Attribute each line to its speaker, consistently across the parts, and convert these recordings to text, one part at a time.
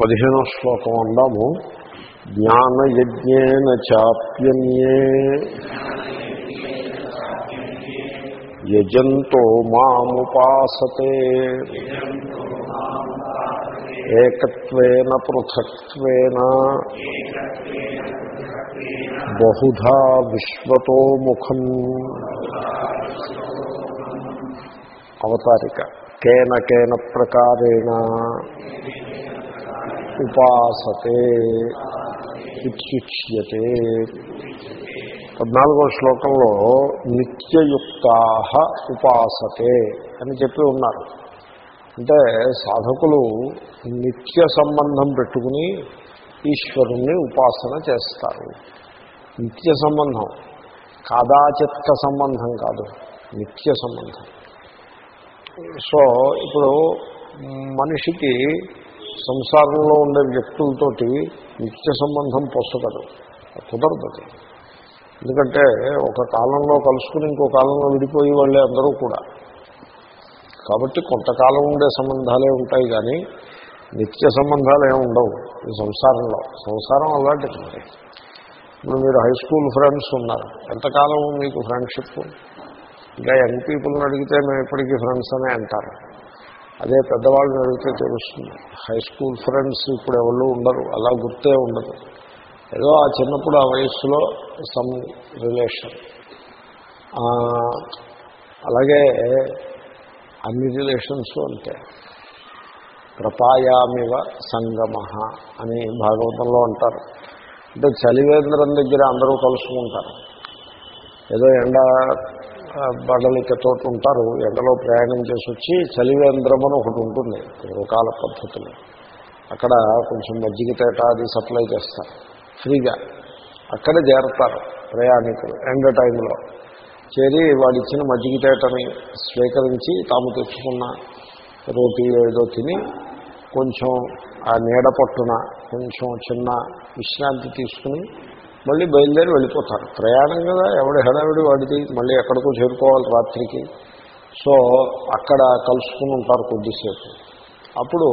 Speaker 1: పదిహేనో శ్లోకం అందాము జ్ఞానయజ్ఞేన చాప్యన్యే యజంతో మాముపాసతే ఏకత్వేన పృథక్త్వేన బహుధా విశ్వతో ముఖం అవతారిక కేన కేన ప్రకారేణ ఉపాసతే ఇత్యుచ్యతే పద్నాలుగో శ్లోకంలో నిత్యయుక్తా ఉపాసతే అని చెప్పి ఉన్నారు. అంటే సాధకులు నిత్య సంబంధం పెట్టుకుని ఈశ్వరుణ్ణి ఉపాసన చేస్తారు. నిత్య సంబంధం కాదాచిత్క సంబంధం కాదు నిత్య సంబంధం. సో ఇప్పుడు మనిషికి సంసారంలో ఉండే వ్యక్తులతోటి నిత్య సంబంధం పొసగదు కుదరదు ఎందుకంటే ఒక కాలంలో కలుసుకుని ఇంకో కాలంలో విడిపోయి వాళ్ళే అందరూ కూడా. కాబట్టి కొంతకాలం ఉండే సంబంధాలే ఉంటాయి కానీ నిత్య సంబంధాలు ఏమి ఉండవు ఈ సంసారంలో. సంసారం అలాంటిది ఇప్పుడు మీరు హై స్కూల్ ఫ్రెండ్స్ ఉన్నారు. ఎంతకాలం మీకు ఫ్రెండ్షిప్? ఇంకా యంగ్ పీపుల్ని అడిగితే మేము ఇప్పటికీ ఫ్రెండ్స్ అనే అంటారు. అదే పెద్దవాళ్ళని అడిగితే తెలుస్తుంది. హై స్కూల్ ఫ్రెండ్స్ ఇప్పుడు ఎవరు ఉండరు. అలా గుర్తే ఉండదు. ఏదో ఆ చిన్నప్పుడు ఆ వయస్సులో సమ్ రిలేషన్ అలాగే అన్ని రిలేషన్స్ అంతే. ప్రపాయామివ సంగమ అని భాగవతంలో అంటారు. అంటే చలివేంద్రం దగ్గర అందరూ కలుసుకుంటారు. ఏదో ఎండ బడలికతో ఉంటారు ఎండలో ప్రయాణం చేసి వచ్చి చలివేంద్రం అని ఒకటి ఉంటుంది. పూర్వకాల పద్ధతులు. అక్కడ కొంచెం మజ్జిగ తేట అది సప్లై చేస్తారు ఫ్రీగా. అక్కడే చేరతారు ప్రయాణికులు ఎండ టైంలో. చేరి వాళ్ళు ఇచ్చిన మజ్జిగ తేటని స్వీకరించి తాము తెచ్చుకున్న రోటీ ఏదో తిని కొంచెం ఆ నీడ పట్టున కొంచెం చిన్న విశ్రాంతి తీసుకుని మళ్ళీ బయలుదేరి వెళ్ళిపోతారు. ప్రయాణం కదా ఎవడి హడావిడి వాడిది మళ్ళీ ఎక్కడికో చేరుకోవాలి రాత్రికి. సో అక్కడ కలుసుకుని ఉంటారు కొద్దిసేపు. అప్పుడు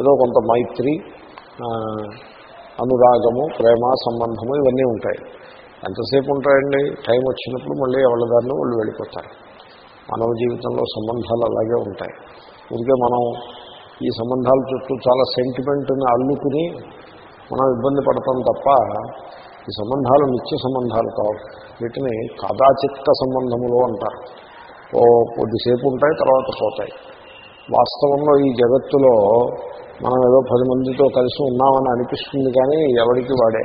Speaker 1: ఏదో కొంత మైత్రి అనురాగము ప్రేమ సంబంధము ఇవన్నీ ఉంటాయి. ఎంతసేపు ఉంటాయండి? టైం వచ్చినప్పుడు మళ్ళీ ఎవరి ఎవరిదారిలో వాళ్ళు వెళ్ళిపోతారు. మానవ జీవితంలో సంబంధాలు అలాగే ఉంటాయి. అందుకే మనం ఈ సంబంధాల చుట్టూ చాలా సెంటిమెంట్ని అల్లుకుని మనం ఇబ్బంది పడతాం తప్ప ఈ సంబంధాలు నిత్య సంబంధాలు కావు. వీటిని కదాచిత్త సంబంధములు అంటారు. ఓ కొద్దిసేపు ఉంటాయి తర్వాత పోతాయి. వాస్తవంలో ఈ జగత్తులో మనం ఏదో పది మందితో కలిసి ఉన్నామని అనిపిస్తుంది కానీ ఎవరికి వాడే?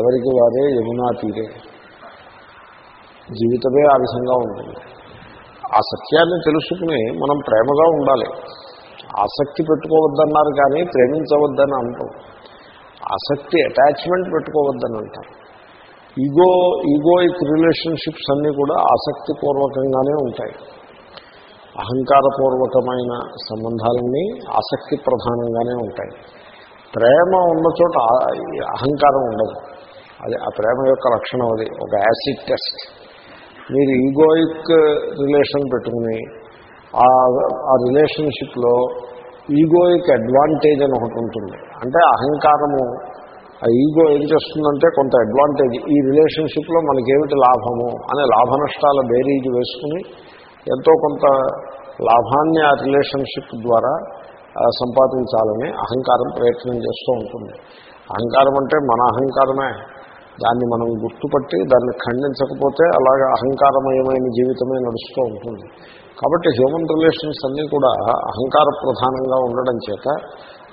Speaker 1: ఎవరికి వాడే? యమునా తీరే. జీవితమే ఆ విధంగా ఉంటుంది. ఆ సత్యాన్ని తెలుసుకుని మనం ప్రేమగా ఉండాలి. ఆసక్తి పెట్టుకోవద్దన్నారు కానీ ప్రేమించవద్దని అంటాం. ఆసక్తి అటాచ్మెంట్ పెట్టుకోవద్దని అంటారు. ఈగో ఈగోయిక్ రిలేషన్షిప్స్ అన్నీ కూడా ఆసక్తిపూర్వకంగానే ఉంటాయి. అహంకారపూర్వకమైన సంబంధాలన్నీ ఆసక్తి ప్రధానంగానే ఉంటాయి. ప్రేమ ఉన్న చోట అహంకారం ఉండదు. అది ఆ ప్రేమ యొక్క లక్షణం అది ఒక యాసిడ్ టెస్ట్ మీరు ఈగోయిక్ రిలేషన్ పెట్టుకుని ఆ రిలేషన్షిప్లో ఈగోయిక్ అడ్వాంటేజ్ అని ఒకటి ఉంటుంది. అంటే అహంకారము ఆ ఈగో ఏం చేస్తుందంటే కొంత అడ్వాంటేజ్. ఈ రిలేషన్షిప్లో మనకేమిటి లాభము అనే లాభ నష్టాల బేరీజు వేసుకుని ఎంతో కొంత లాభాన్ని ఆ రిలేషన్షిప్ ద్వారా సంపాదించాలని అహంకారం ప్రయత్నం చేస్తూ ఉంటుంది. అహంకారం అంటే మన అహంకారమే. దాన్ని మనం గుర్తుపట్టి దాన్ని ఖండించకపోతే అలాగా అహంకారమయమైన జీవితమే నడుస్తూ ఉంటుంది. కాబట్టి హ్యూమన్ రిలేషన్స్ అన్నీ కూడా అహంకార ప్రధానంగా ఉండడం చేత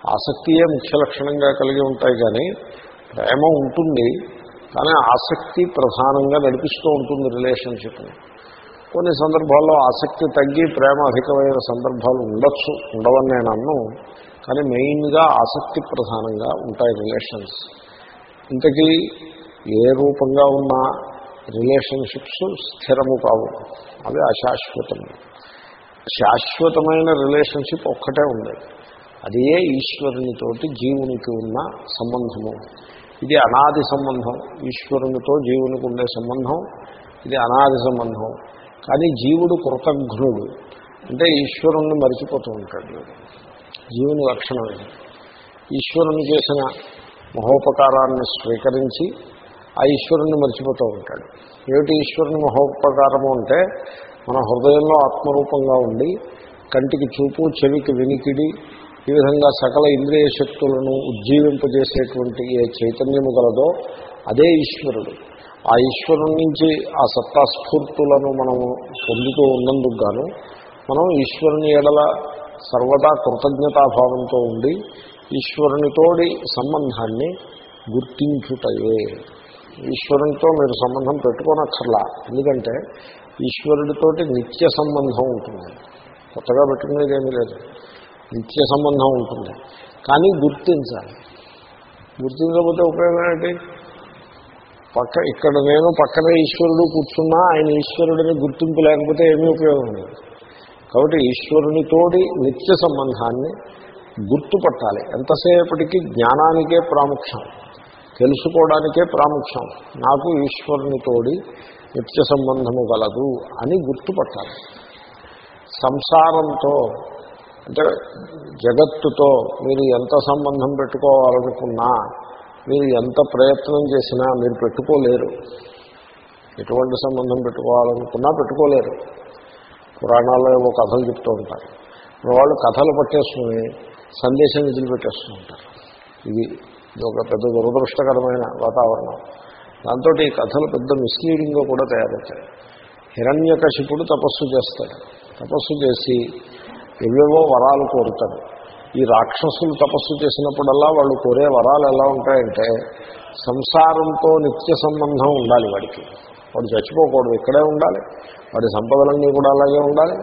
Speaker 1: ఆసక్తియే ముఖ్య లక్షణంగా కలిగి ఉంటాయి కానీ ప్రేమ ఉంటుంది కానీ ఆసక్తి ప్రధానంగా నడిపిస్తూ ఉంటుంది రిలేషన్షిప్ని కొన్ని సందర్భాల్లో ఆసక్తి తగ్గి ప్రేమ అధికమైన సందర్భాలు ఉండొచ్చు ఉండవని నేను అన్ను కానీ మెయిన్గా ఆసక్తి ప్రధానంగా ఉంటాయి రిలేషన్స్ ఇంతకీ ఏ రూపంగా ఉన్న రిలేషన్షిప్స్ స్థిరము కావు అవి అశాశ్వతము. శాశ్వతమైన రిలేషన్షిప్ ఒక్కటే ఉంది. అది ఏ ఈశ్వరునితోటి జీవునికి ఉన్న సంబంధము. ఇది అనాది సంబంధం. ఈశ్వరునితో జీవునికి ఉండే సంబంధం ఇది అనాది సంబంధం. కానీ జీవుడు కృతజ్ఞుడు. అంటే ఈశ్వరుణ్ణి మరిచిపోతూ ఉంటాడు. జీవుని లక్షణం ఇది. ఈశ్వరుని చేసిన మహోపకారాన్ని స్వీకరించి ఆ ఈశ్వరుణ్ణి మర్చిపోతూ ఉంటాడు. ఏమిటి ఈశ్వరుని మహోపకారము అంటే మన హృదయంలో ఆత్మరూపంగా ఉండి కంటికి చూపు చెవికి వినికిడి ఈ విధంగా సకల ఇంద్రియ శక్తులను ఉజ్జీవింపజేసేటువంటి ఏ చైతన్యము గలదో అదే ఈశ్వరుడు. ఆ ఈశ్వరుడి నుంచి ఆ సత్తాస్ఫూర్తులను మనము పొందుతూ ఉన్నందుకు గాను మనం ఈశ్వరుని ఎడల సర్వదా కృతజ్ఞతాభావంతో ఉండి ఈశ్వరునితోడి సంబంధాన్ని గుర్తించుటయే. ఈశ్వరునితో మీరు సంబంధం పెట్టుకోనక్కర్లా. ఎందుకంటే ఈశ్వరుడితోటి నిత్య సంబంధం ఉంటుంది. కొత్తగా పెట్టుకునేది ఏమీ లేదు. నిత్య సంబంధం ఉంటుంది. కానీ గుర్తించాలి. గుర్తించకపోతే ఉపయోగం ఏంటి? పక్క ఇక్కడ నేను పక్కనే ఈశ్వరుడు కూర్చున్నా ఆయన ఈశ్వరుడిని గుర్తింపు లేకపోతే ఏమీ ఉపయోగం లేదు. కాబట్టి ఈశ్వరునితోటి నిత్య సంబంధాన్ని గుర్తుపట్టాలి. ఎంతసేపటికి జ్ఞానానికే ప్రాముఖ్యం. తెలుసుకోవడానికే ప్రాముఖ్యం. నాకు ఈశ్వరునితోడి నిత్య సంబంధము గలదు అని గుర్తుపట్టాలి. సంసారంతో అంటే జగత్తుతో మీరు ఎంత సంబంధం పెట్టుకోవాలనుకున్నా మీరు ఎంత ప్రయత్నం చేసినా మీరు పెట్టుకోలేరు. ఎటువంటి సంబంధం పెట్టుకోవాలనుకున్నా పెట్టుకోలేరు. పురాణాల్లో ఏవో కథలు చెప్తూ ఉంటారు. వాళ్ళు కథలు పట్టేసుకుని సందేశం వదిలిపెట్టేస్తూ ఉంటారు. ఇది ఇది ఒక పెద్ద దురదృష్టకరమైన వాతావరణం. దాంతో ఈ కథలు పెద్ద మిస్లీడింగ్గా కూడా తయారవుతాయి. హిరణ్యకశిపుడు తపస్సు చేస్తాడు. తపస్సు చేసి ఎవేవో వరాలు కోరుతాడు. ఈ రాక్షసులు తపస్సు చేసినప్పుడల్లా వాళ్ళు కోరే వరాలు ఎలా ఉంటాయంటే సంసారంతో నిత్య సంబంధం ఉండాలి వాడికి. వాడు చచ్చిపోకూడదు ఇక్కడే ఉండాలి. వాడి సంపదలన్నీ కూడా అలాగే ఉండాలి.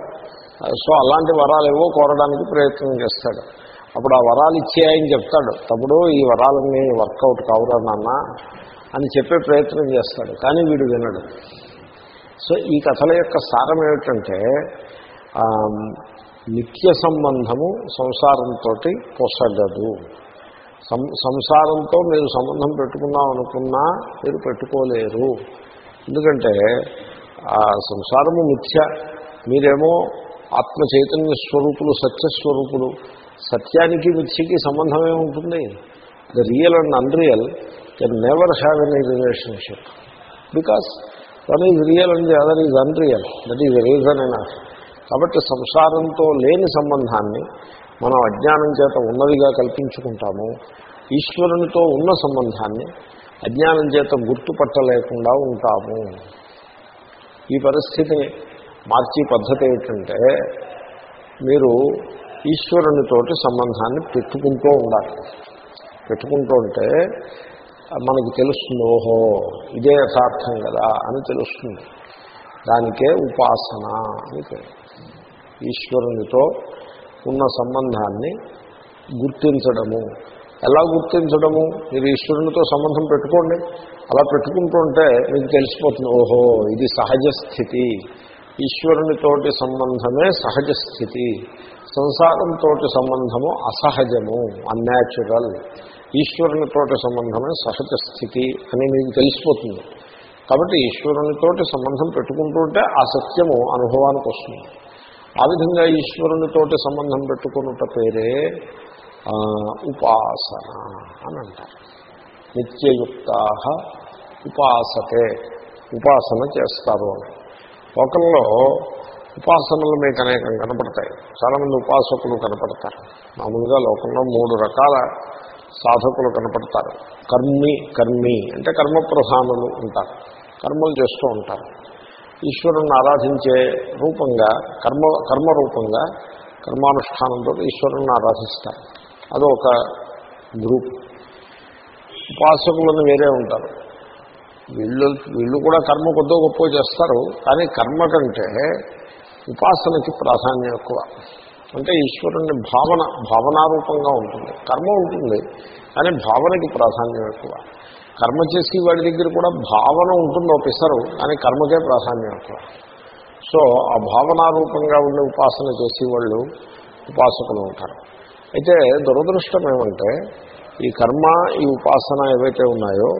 Speaker 1: సో అలాంటి వరాలు ఏవో కోరడానికి ప్రయత్నం చేస్తాడు. అప్పుడు ఆ వరాలు ఇచ్చేయని చెప్తాడు తప్పుడు ఈ వరాలన్నీ వర్కౌట్ కావురా నాన్న అని చెప్పే ప్రయత్నం చేస్తాడు కానీ వీడు వినడు. సో ఈ కథల యొక్క సారం ఏమిటంటే నిత్య సంబంధము సంసారంతో పొసగదు సంసారంతో మీరు సంబంధం పెట్టుకుందాం అనుకున్నా మీరు పెట్టుకోలేరు. ఎందుకంటే ఆ సంసారము మిథ్య. మీరేమో ఆత్మ చైతన్య స్వరూపులు. సత్యస్వరూపులు సత్యానికి మిథ్యకి సంబంధం ఏముంటుంది the real and unreal can never have any relationship because one is real and the other is unreal that is reason అయినా కాబట్టి సంసారంతో లేని సంబంధాన్ని మనం అజ్ఞానం చేత ఉన్నదిగా కల్పించుకుంటాము. ఈశ్వరునితో ఉన్న సంబంధాన్ని అజ్ఞానం చేత గుర్తుపట్టలేకుండా ఉంటాము. ఈ పరిస్థితిని మార్చే పద్ధతి ఏంటంటే మీరు ఈశ్వరునితోటి సంబంధాన్ని పెట్టుకుంటూ ఉండాలి. పెట్టుకుంటూ ఉంటే మనకి తెలుస్తుంది ఓహో ఇదే యథార్థం కదా అని తెలుస్తుంది. దానికే ఉపాసన అని ఈశ్వరునితో ఉన్న సంబంధాన్ని గుర్తించడము. ఎలా గుర్తించడము? మీరు ఈశ్వరునితో సంబంధం పెట్టుకోండి. అలా పెట్టుకుంటుంటే మీకు తెలిసిపోతుంది ఓహో ఇది సహజ స్థితి. ఈశ్వరునితోటి సంబంధమే సహజ స్థితి సంసారంతో సంబంధము అసహజము అన్యాచురల్ ఈశ్వరునితోటి సంబంధమే సహజ స్థితి అని మీకు తెలిసిపోతుంది. కాబట్టి ఈశ్వరునితోటి సంబంధం పెట్టుకుంటుంటే ఆ సత్యము అనుభవానికి వస్తుంది. ఆ విధంగా ఈశ్వరునితోటి సంబంధం పెట్టుకున్నట పేరే ఉపాసన అని అంటారు. నిత్యయుక్త ఉపాసతే ఉపాసన చేస్తారు అని. లోకంలో ఉపాసనలు మీకు అనేకం కనపడతాయి. చాలామంది ఉపాసకులు కనపడతారు. మామూలుగా లోకంలో మూడు రకాల సాధకులు కనపడతారు. కర్మి కర్మి అంటే కర్మ ప్రధానులు ఉంటారు. కర్మలు చేస్తూ ఉంటారు. ఈశ్వరుణ్ణి ఆరాధించే రూపంగా కర్మ కర్మ రూపంగా కర్మానుష్ఠానంతో ఈశ్వరుణ్ణి ఆరాధిస్తారు. అదొక గ్రూప్. ఉపాసకులను వేరే ఉంటారు. వీళ్ళు వీళ్ళు కూడా కర్మ కొద్దో గొప్ప చేస్తారు కానీ కర్మ కంటే ఉపాసనకి ప్రాధాన్యం ఎక్కువ. అంటే ఈశ్వరుని భావన భావనారూపంగా ఉంటుంది. కర్మ ఉంటుంది కానీ భావనకి ప్రాధాన్యం ఎక్కువ. కర్మ చేసి వాడి దగ్గర కూడా భావన ఉంటుంది ఒప్పిస్తారు కానీ కర్మకే ప్రాధాన్యం ఎక్కువ. సో ఆ భావనారూపంగా ఉండే ఉపాసన చేసి వాళ్ళు ఉపాసకులు ఉంటారు. అయితే దురదృష్టం ఏమంటే ఈ కర్మ ఈ ఉపాసన ఏవైతే ఉన్నాయో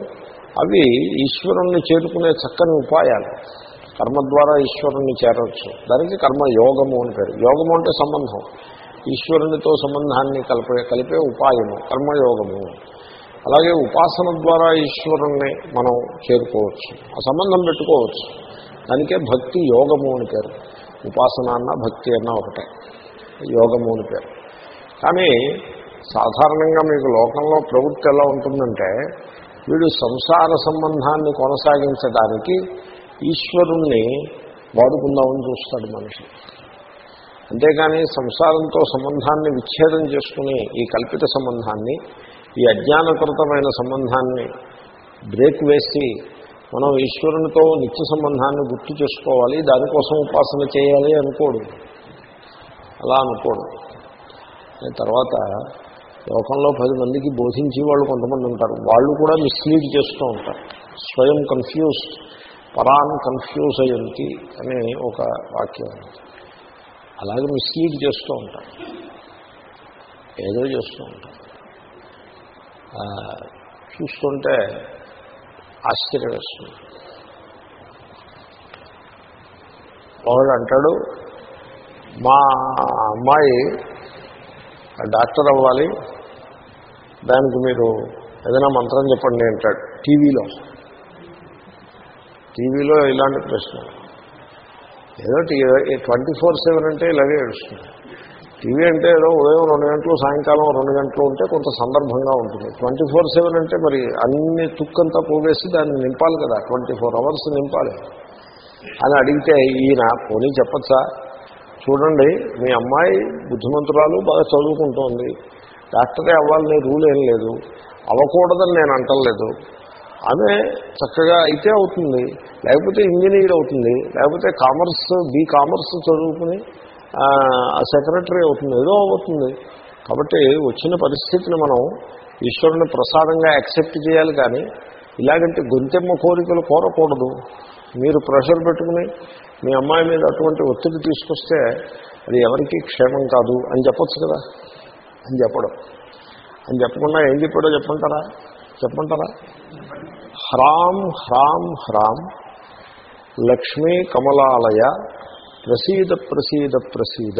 Speaker 1: అవి ఈశ్వరుణ్ణి చేరుకునే చక్కని ఉపాయాలు. కర్మ ద్వారా ఈశ్వరుణ్ణి చేరవచ్చు దానికి కర్మ యోగము అని పేరు. యోగము అంటే సంబంధం. ఈశ్వరునితో సంబంధాన్ని కలిపే కలిపే ఉపాయము కర్మయోగము. అలాగే ఉపాసన ద్వారా ఈశ్వరుణ్ణి మనం చేరుకోవచ్చు. ఆ సంబంధం పెట్టుకోవచ్చు. దానికే భక్తి యోగము అని పేరు. ఉపాసన అన్న భక్తి అన్న ఒకటే. యోగము అని పేరు. కానీ సాధారణంగా మీకు లోకంలో ప్రవృత్తి ఎలా ఉంటుందంటే వీడు సంసార సంబంధాన్ని కొనసాగించడానికి ఈశ్వరుణ్ణి వాడుకుందామని చూస్తాడు మనిషి. అంతేగాని సంసారంతో సంబంధాన్ని విచ్ఛేదం చేసుకుని ఈ కల్పిత సంబంధాన్ని ఈ అజ్ఞానకృతమైన సంబంధాన్ని బ్రేక్ వేసి మనం ఈశ్వరునితో నిత్య సంబంధాన్ని గుర్తు చేసుకోవాలి దానికోసం ఉపాసన చేయాలి అనుకోడు. అలా అనుకోడు. తర్వాత లోకంలో పది మందికి బోధించి వాళ్ళు కొంతమంది ఉంటారు. వాళ్ళు కూడా మిస్లీడ్ చేస్తూ ఉంటారు. స్వయం కన్ఫ్యూజ్ పరాన్ కన్ఫ్యూజ్ అయ్యింది అనే ఒక వాక్యం అలాగే మిస్లీడ్ చేస్తూ ఉంటారు. ఏదో చేస్తూ ఉంటారు. చూస్తుంటే ఆశ్చర్యం వేస్తుంది వాడు అంటాడు మా అమ్మాయి డాక్టర్ అవ్వాలి దానికి మీరు ఏదైనా మంత్రం చెప్పండి అంటాడు. టీవీలో. టీవీలో ఇలాంటి ప్రశ్న. ఏదో ట్వంటీ ఫోర్ సెవెన్ అంటే ఇలాగే ఏడుస్తుంది. టీవీ అంటే ఏదో ఉదయం రెండు గంటలు సాయంకాలం రెండు గంటలు ఉంటే కొంత సందర్భంగా ఉంటుంది. ట్వంటీ ఫోర్ సెవెన్ అంటే మరి అన్ని తుక్కంతా పోవేసి దాన్ని నింపాలి కదా. ట్వంటీ ఫోర్ అవర్స్ నింపాలి. అని అడిగితే ఈయన పోనీ చెప్పచ్చా? చూడండి మీ అమ్మాయి బుద్ధిమంతురాలు బాగా చదువుకుంటోంది. డాక్టరే అవ్వాలనే రూల్ ఏం లేదు. అవ్వకూడదని నేను అంటలేదు. ఆమె చక్కగా అయితే అవుతుంది. లేకపోతే ఇంజనీర్ అవుతుంది. లేకపోతే కామర్స్ బీ కామర్స్ చదువుకుని సెక్రటరీ అవుతుంది. ఏదో అవుతుంది. కాబట్టి వచ్చిన పరిస్థితిని మనం ఈశ్వరుని ప్రసాదంగా యాక్సెప్ట్ చేయాలి కానీ ఇలాగంటే గొంతెమ్మ కోరికలు కోరకూడదు. మీరు ప్రెషర్ పెట్టుకుని మీ అమ్మాయి మీద అటువంటి ఒత్తిడి తీసుకొస్తే అది ఎవరికీ క్షేమం కాదు అని చెప్పొచ్చు కదా. అని చెప్పడం. అని చెప్పకుండా ఏం చెప్పాడో చెప్పంటారా చెప్పంటారా హ్రాం హ్రాం హ్రాం. లక్ష్మీ కమలాలయ ప్రసీద ప్రసీద ప్రసీద.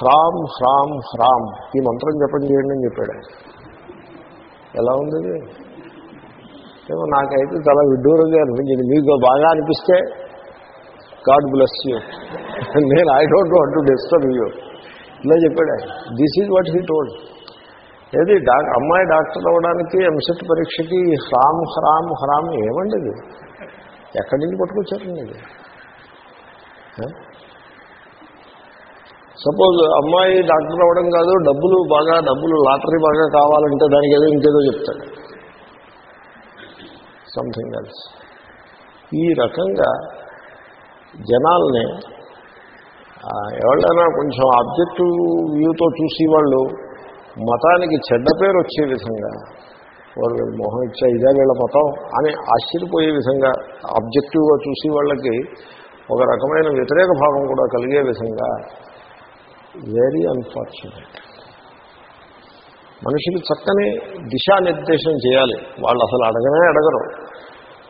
Speaker 1: హ్రాం హ్రాం హ్రాం. ఈ మంత్రం జపం చేయండి అని చెప్పాడు. ఎలా ఉంది ఏమో నాకైతే చాలా విడ్డూరంగా అనిపించింది. మీకు బాగా అనిపిస్తే గాడ్ బ్లెస్ యూ. నేను I don't want to disturb you. ఇలా చెప్పాడు this is what he told ఏది డా అమ్మాయి డాక్టర్ అవ్వడానికి ఎంసెట్ పరీక్షకి హ్రామ్ హ్రామ్ హ్రామ్ ఏమండి ఇది? ఎక్కడి నుంచి పట్టుకొచ్చారండి ఇది? సపోజ్ అమ్మాయి డాక్టర్ అవ్వడం కాదు డబ్బులు బాగా డబ్బులు లాటరీ బాగా కావాలంటే దానికి ఏదో ఇంకేదో చెప్తాడు. సంథింగ్ ఎల్స్ ఈ రకంగా జనాల్ని ఎవరైనా కొంచెం ఆబ్జెక్టివ్ వ్యూతో చూసి వాళ్ళు మతానికి చెడ్డ పేరు వచ్చే విధంగా వాళ్ళు మొహం ఇచ్చా ఇదే వీళ్ళ మతం అని ఆశ్చర్యపోయే విధంగా ఆబ్జెక్టివ్గా చూసి వాళ్ళకి ఒక రకమైన వ్యతిరేక భావం కూడా కలిగే విధంగా వెరీ అన్ఫార్చునేట్. మనుషులు చక్కని దిశానిర్దేశం చేయాలి. వాళ్ళు అసలు అడగనే అడగరు.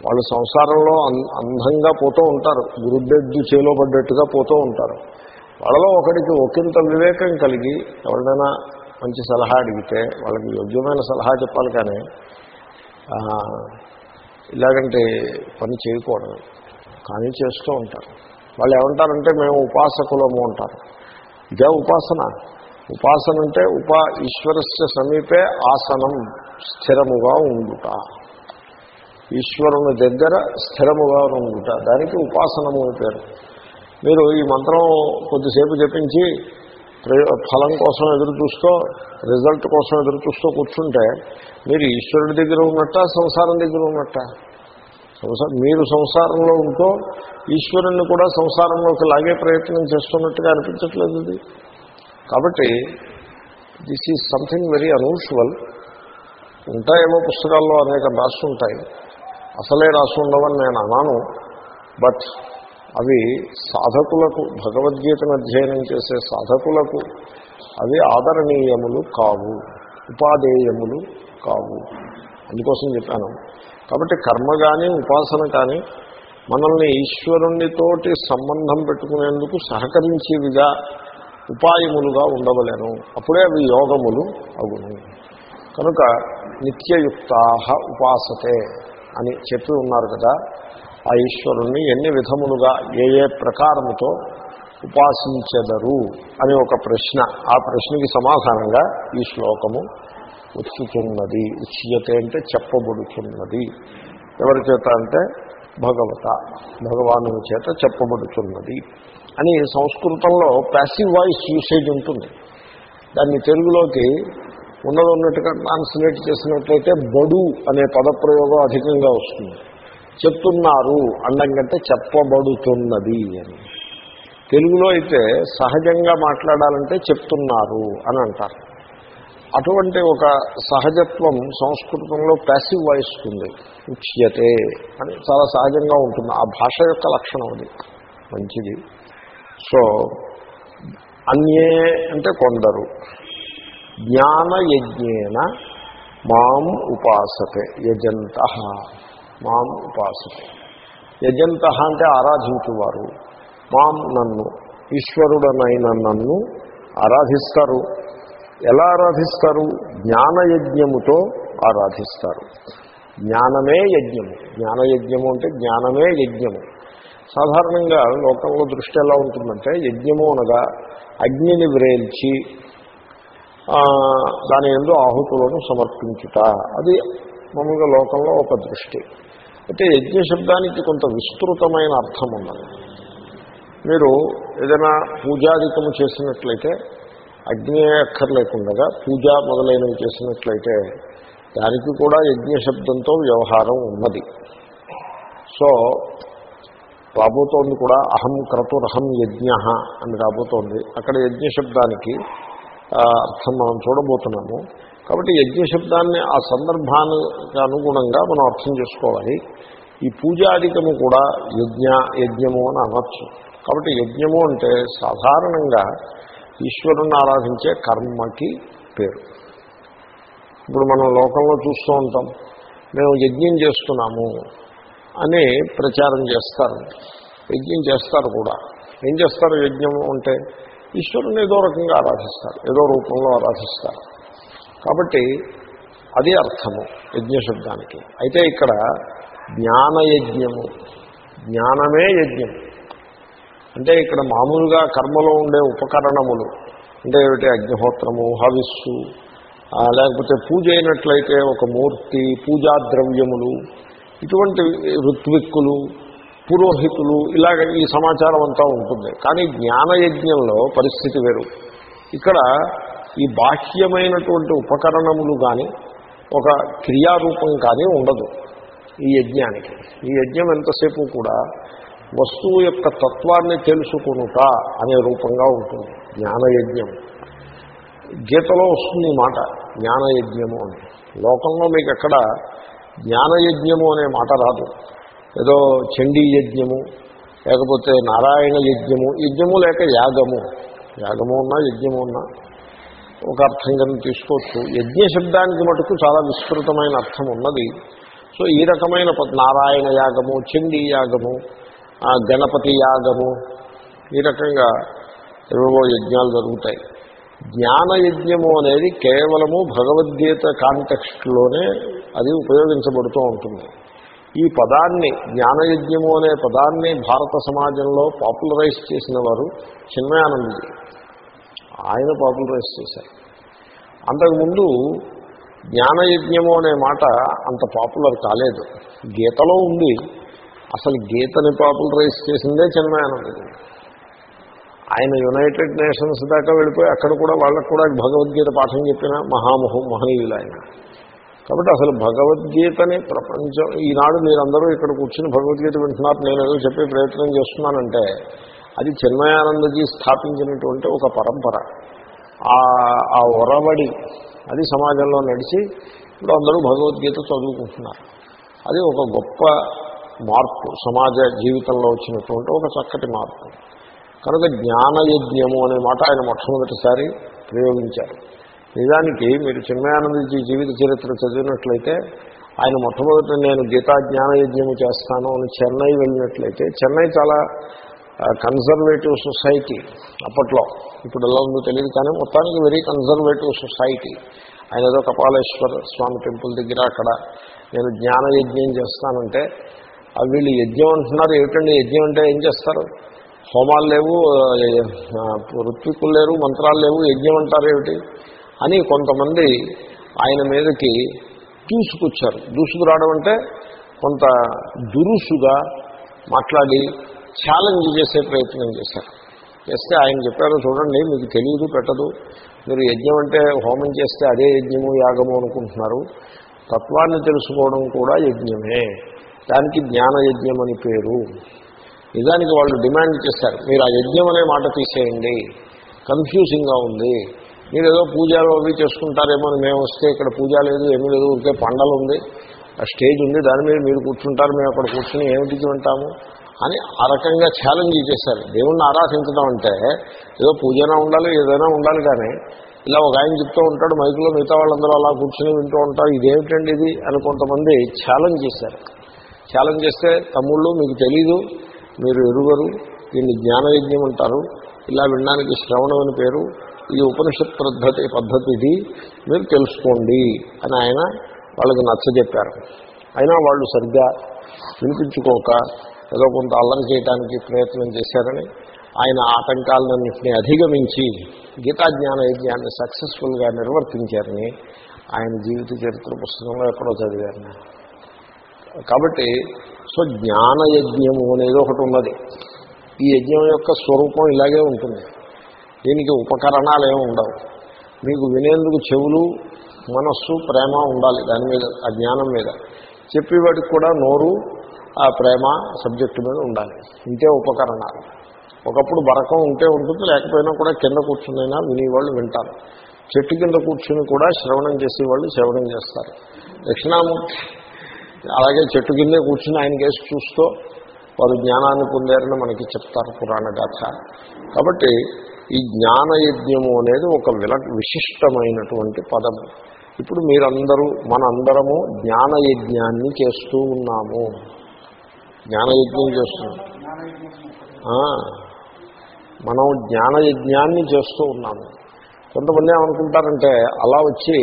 Speaker 1: వాళ్ళు సంసారంలో అందంగా పోతూ ఉంటారు. గురుద్దెద్దు చేలో పడ్డట్టుగా పోతూ ఉంటారు. వాళ్ళలో ఒకడికి ఒకంత వివేకం కలిగి ఎవరినైనా మంచి సలహా అడిగితే వాళ్ళకి యోగ్యమైన సలహా చెప్పాలి కానీ ఇలాగంటే పని చేయకూడదు. కానీ చేస్తూ ఉంటారు. వాళ్ళు ఏమంటారంటే మేము ఉపాసకులము అంటారు. ఇదే ఉపాసన. ఉపాసన అంటే ఉపా ఈశ్వరస్య సమీపే ఆసనం స్థిరముగా ఉండుట. ఈశ్వరుని దగ్గర స్థిరముగా ఉండుట. దానికి ఉపాసనము అని పేరు. మీరు ఈ మంత్రం కొద్దిసేపు జపించి ఫలం కోసం ఎదురు చూస్తూ రిజల్ట్ కోసం ఎదురు చూస్తూ కూర్చుంటే మీరు ఈశ్వరుడి దగ్గర ఉన్నట్ట సంసారం దగ్గర ఉన్నట్ట? మీరు సంసారంలో ఉంటూ ఈశ్వరుణ్ణి కూడా సంసారంలోకి లాగే ప్రయత్నం చేస్తున్నట్టుగా అనిపించట్లేదు ఇది కాబట్టి this is something very unusual ఉంటాయేమో పుస్తకాల్లో అనేక రాస్తుంటాయి అసలే రాసి ఉండవని నేను అన్నాను బట్ అవి సాధకులకు భగవద్గీతను అధ్యయనం చేసే సాధకులకు అవి ఆదరణీయములు కావు ఉపాధేయములు కావు. అందుకోసం చెప్పాను. కాబట్టి కర్మ కానీ ఉపాసన కానీ మనల్ని ఈశ్వరునితోటి సంబంధం పెట్టుకునేందుకు సహకరించేవిగా ఉపాయములుగా ఉండవలేను. అప్పుడే అవి యోగములు అగును కనుక నిత్యయుక్తా ఉపాసతే అని చెప్పి ఉన్నారు కదా. ఆ ఈశ్వరుణ్ణి ఎన్ని విధములుగా ఏ ఏ ప్రకారముతో ఉపాసించెదరు అని ఒక ప్రశ్న. ఆ ప్రశ్నకి సమాధానంగా ఈ శ్లోకము ఉచ్చుతున్నది. ఉచ్యతే అంటే చెప్పబడుతున్నది ఎవరి చేత అంటే భగవత భగవాను చేత చెప్పబడుతున్నది అని సంస్కృతంలో ప్యాసివ్ వాయిస్ యూసేజ్ ఉంటుంది. దాన్ని తెలుగులోకి ఉన్నది ఉన్నట్టుగా ట్రాన్స్లేట్ చేసినట్లయితే బడు అనే పదప్రయోగం అధికంగా వస్తుంది. చెప్తున్నారు అండం కంటే చెప్పబడుతున్నది అని. తెలుగులో అయితే సహజంగా మాట్లాడాలంటే చెప్తున్నారు అని అంటారు. అటువంటి ఒక సహజత్వం సంస్కృతంలో ప్యాసివ్ వాయిస్ ఉంది. ఉచ్యతే అని చాలా సహజంగా ఉంటుంది. ఆ భాష యొక్క లక్షణం అది. మంచిది. సో అన్యే అంటే కొందరు. జ్ఞానయజ్ఞేన మాం ఉపాసతే యజంత. మాం ఉపాసతే యజంత అంటే ఆరాధించువారు. మాం నన్ను ఈశ్వరుడనైన నన్ను ఆరాధిస్తారు. ఎలా ఆరాధిస్తారు? జ్ఞానయజ్ఞముతో ఆరాధిస్తారు. జ్ఞానమే యజ్ఞము. జ్ఞానయజ్ఞము అంటే జ్ఞానమే యజ్ఞము. సాధారణంగా లోకంలో దృష్టి ఎలా ఉంటుందంటే యజ్ఞము అనగా అగ్నిని వ్రేల్చి దాని ఎందు ఆహుతులను సమర్పించుట. అది మామూలుగా లోకంలో ఒక దృష్టి. అయితే యజ్ఞ శబ్దానికి కొంత విస్తృతమైన అర్థం ఉన్నది. మీరు ఏదైనా పూజాధికము చేసినట్లయితే అగ్ని అక్కర్లేకుండా పూజ మొదలైనవి చేసినట్లయితే దానికి కూడా యజ్ఞ శబ్దంతో వ్యవహారం ఉన్నది. సో రాబోతోంది కూడా అహం క్రతురహం యజ్ఞ అని రాబోతోంది. అక్కడ యజ్ఞ శబ్దానికి అర్థం మనం చూడబోతున్నాము. కాబట్టి యజ్ఞ శబ్దాన్ని ఆ సందర్భానికి అనుగుణంగా మనం అర్థం చేసుకోవాలి. ఈ పూజాధికము కూడా యజ్ఞ యజ్ఞము అని అనొచ్చు. కాబట్టి యజ్ఞము అంటే సాధారణంగా ఈశ్వరుని ఆరాధించే కర్మకి పేరు. ఇప్పుడు మనం లోకంలో చూస్తూ ఉంటాం. మేము యజ్ఞం చేస్తున్నాము అని ప్రచారం చేస్తారు. యజ్ఞం చేస్తారు కూడా. ఏం చేస్తారు యజ్ఞము అంటే ఈశ్వరుని ఏదో రకంగా ఆరాధిస్తారు. ఏదో రూపంలో ఆరాధిస్తారు. కాబట్టి అది అర్థము యజ్ఞశబ్దానికి. అయితే ఇక్కడ జ్ఞానయజ్ఞము జ్ఞానమే యజ్ఞం. అంటే ఇక్కడ మామూలుగా కర్మలో ఉండే ఉపకరణములు అంటే ఏమిటి అగ్నిహోత్రము హవిస్సు లేకపోతే పూజ అయినట్లయితే ఒక మూర్తి పూజా ద్రవ్యములు ఇటువంటి ఋత్విక్కులు పురోహితులు ఇలాగ ఈ సమాచారం అంతా ఉంటుంది. కానీ జ్ఞానయజ్ఞంలో పరిస్థితి వేరు. ఇక్కడ ఈ బాహ్యమైనటువంటి ఉపకరణములు కానీ ఒక క్రియారూపం కానీ ఉండదు ఈ యజ్ఞానికి. ఈ యజ్ఞం ఎంతసేపు కూడా వస్తువు యొక్క తత్వాన్ని తెలుసుకునుట అనే రూపంగా ఉంటుంది. జ్ఞానయజ్ఞం. గీతలో వస్తుంది మాట జ్ఞానయజ్ఞము అని. లోకంలో మీకు ఎక్కడ జ్ఞానయజ్ఞము అనే మాట రాదు. ఏదో చండీ యజ్ఞము లేకపోతే నారాయణ యజ్ఞము యజ్ఞము లేక యాగము. యాగము ఉన్నా యజ్ఞము ఉన్నా ఒక అర్థం కింద తీసుకోవచ్చు. యజ్ఞ శబ్దానికి మటుకు చాలా విస్తృతమైన అర్థం ఉన్నది. సో ఈ రకమైన నారాయణ యాగము చండీ యాగము గణపతి యాగము ఈ రకంగా ఏవేవో యజ్ఞాలు జరుగుతాయి. జ్ఞానయజ్ఞము అనేది కేవలము భగవద్గీత కాంటెక్స్ట్లోనే అది ఉపయోగించబడుతూ ఉంటుంది. ఈ పదాన్ని జ్ఞానయజ్ఞము అనే పదాన్ని భారత సమాజంలో పాపులరైజ్ చేసిన వారు చిన్మయానందజీ. ఆయన పాపులరైజ్ చేశారు. అంతకుముందు జ్ఞానయజ్ఞము అనే మాట అంత పాపులర్ కాలేదు. గీతలో ఉంది. అసలు గీతని పాపులరైజ్ చేసిందే చిన్మయానందజీ ఆయన యునైటెడ్ నేషన్స్ దాకా వెళ్ళిపోయి అక్కడ కూడా వాళ్ళకు కూడా భగవద్గీత పాఠం చెప్పిన మహామహు మహనీయులు ఆయన కాబట్టి అసలు భగవద్గీతని ప్రపంచం ఈనాడు మీరందరూ ఇక్కడ కూర్చుని భగవద్గీత వింటున్నారు నేను ఏదో చెప్పే ప్రయత్నం చేస్తున్నానంటే అది చిన్మయానందజీ స్థాపించినటువంటి ఒక పరంపర. ఆ ఒరవడి అది సమాజంలో నడిచి ఇప్పుడు అందరూ భగవద్గీత చదువుకుంటున్నారు. అది ఒక గొప్ప మార్పు సమాజ జీవితంలో వచ్చినటువంటి ఒక చక్కటి మార్పు. కనుక జ్ఞానయజ్ఞము అనే మాట ఆయన మొట్టమొదటిసారి ప్రయోగించారు. నిజానికి మీరు చిన్మయానందజీ జీవిత చరిత్ర చదివినట్లయితే ఆయన మొట్టమొదట నేను గీతా జ్ఞానయజ్ఞము చేస్తాను అని చెన్నై వెళ్ళినట్లయితే చెన్నై చాలా కన్జర్వేటివ్ సొసైటీ అప్పట్లో. ఇప్పుడు ఎలా ఉందో తెలియదు కానీ మొత్తానికి వెరీ కన్జర్వేటివ్ సొసైటీ ఆయన ఏదో కపాలేశ్వర స్వామి టెంపుల్ దగ్గర అక్కడ నేను జ్ఞాన యజ్ఞం చేస్తానంటే వీళ్ళు యజ్ఞం అంటున్నారు ఏమిటండి యజ్ఞం అంటే ఏం చేస్తారు? హోమాలు లేవు ఋత్వికులు లేరు మంత్రాలు లేవు యజ్ఞం అంటారు ఏమిటి? అని కొంతమంది ఆయన మీదకి దూసుకొచ్చారు. దూసుకురావడం అంటే కొంత దురుసుగా మాట్లాడి ఛాలెంజ్ చేసే ప్రయత్నం చేశారు. చేస్తే ఆయన చెప్పారు చూడండి మీకు తెలియదు పెట్టదు. మీరు యజ్ఞం అంటే హోమం చేస్తే అదే యజ్ఞము యాగము అనుకుంటున్నారు. తత్వాన్ని తెలుసుకోవడం కూడా యజ్ఞమే. దానికి జ్ఞాన యజ్ఞం అని పేరు. నిజానికి వాళ్ళు డిమాండ్ చేశారు మీరు ఆ యజ్ఞం అనే మాట తీసేయండి. కన్ఫ్యూజింగ్గా ఉంది. మీరు ఏదో పూజలు అవి చేసుకుంటారేమో అని మేము వస్తే ఇక్కడ పూజ లేదు ఏమీ లేదు ఊరికే పండలు ఉంది. ఆ స్టేజ్ ఉంది దాని మీద మీరు కూర్చుంటారు మేము అక్కడ కూర్చుని ఏమిటి వింటాము అని ఆ రకంగా ఛాలెంజ్ చేశారు. దేవుణ్ణి ఆరాధించడం అంటే ఏదో పూజనా ఉండాలి ఏదైనా ఉండాలి కానీ ఇలా ఒక ఆయన చెప్తూ ఉంటాడు మైకులో మిగతా వాళ్ళందరూ అలా కూర్చుని వింటూ ఉంటారు. ఇదేమిటండి ఇది? అని కొంతమంది ఛాలెంజ్ చేశారు. ఛాలెంజ్ చేస్తే తమ్ముళ్ళు మీకు తెలీదు మీరు ఎరుగరు దీన్ని జ్ఞానయజ్ఞం అంటారు. ఇలా వినడానికి శ్రవణం అని పేరు ఇది ఉపనిషత్ పద్ధతి పద్ధతి ఇది మీరు తెలుసుకోండి. అని ఆయన వాళ్ళకి నచ్చజెప్పారు. అయినా వాళ్ళు సరిగ్గా వినిపించుకోక ఏదో కొంత అల్లరి చేయడానికి ప్రయత్నం చేశారని ఆయన ఆటంకాలన్నింటినీ అధిగమించి గీతా జ్ఞాన యజ్ఞాన్ని సక్సెస్ఫుల్గా నిర్వర్తించారని ఆయన జీవిత చరిత్ర పుస్తకంలో ఎక్కడో చదివారు. కాబట్టి సో జ్ఞానయజ్ఞము అనేది ఒకటి ఉన్నది. ఈ యజ్ఞం యొక్క స్వరూపం ఇలాగే ఉంటుంది. దీనికి ఉపకరణాలు ఏమి ఉండవు. మీకు వినేందుకు చెవులు మనస్సు ప్రేమ ఉండాలి దాని మీద ఆ జ్ఞానం మీద. చెప్పేవాడికి కూడా నోరు ఆ ప్రేమ సబ్జెక్టు మీద ఉండాలి. ఇంతే ఉపకరణాలు. ఒకప్పుడు బరకం ఉంటే ఉంటుంది లేకపోయినా కూడా కింద కూర్చునైనా వినేవాళ్ళు వింటారు. చెట్టు కింద కూర్చుని కూడా శ్రవణం చేసేవాళ్ళు శ్రవణం చేస్తారు. దక్షిణామూర్తి అలాగే చెట్టు కిందే కూర్చుని ఆయన కేసు చూస్తూ వారు జ్ఞానాన్ని పొందారని మనకి చెప్తారు పురాణ గాథ. కాబట్టి ఈ జ్ఞానయజ్ఞము అనేది ఒక విల విశిష్టమైనటువంటి పదము ఇప్పుడు మీరందరూ మనందరము జ్ఞానయజ్ఞాన్ని చేస్తూ ఉన్నాము. జ్ఞానయజ్ఞం చేస్తున్నాం. మనం జ్ఞానయజ్ఞాన్ని చేస్తూ ఉన్నాము. కొంతమంది ఏమనుకుంటారంటే అలా వచ్చి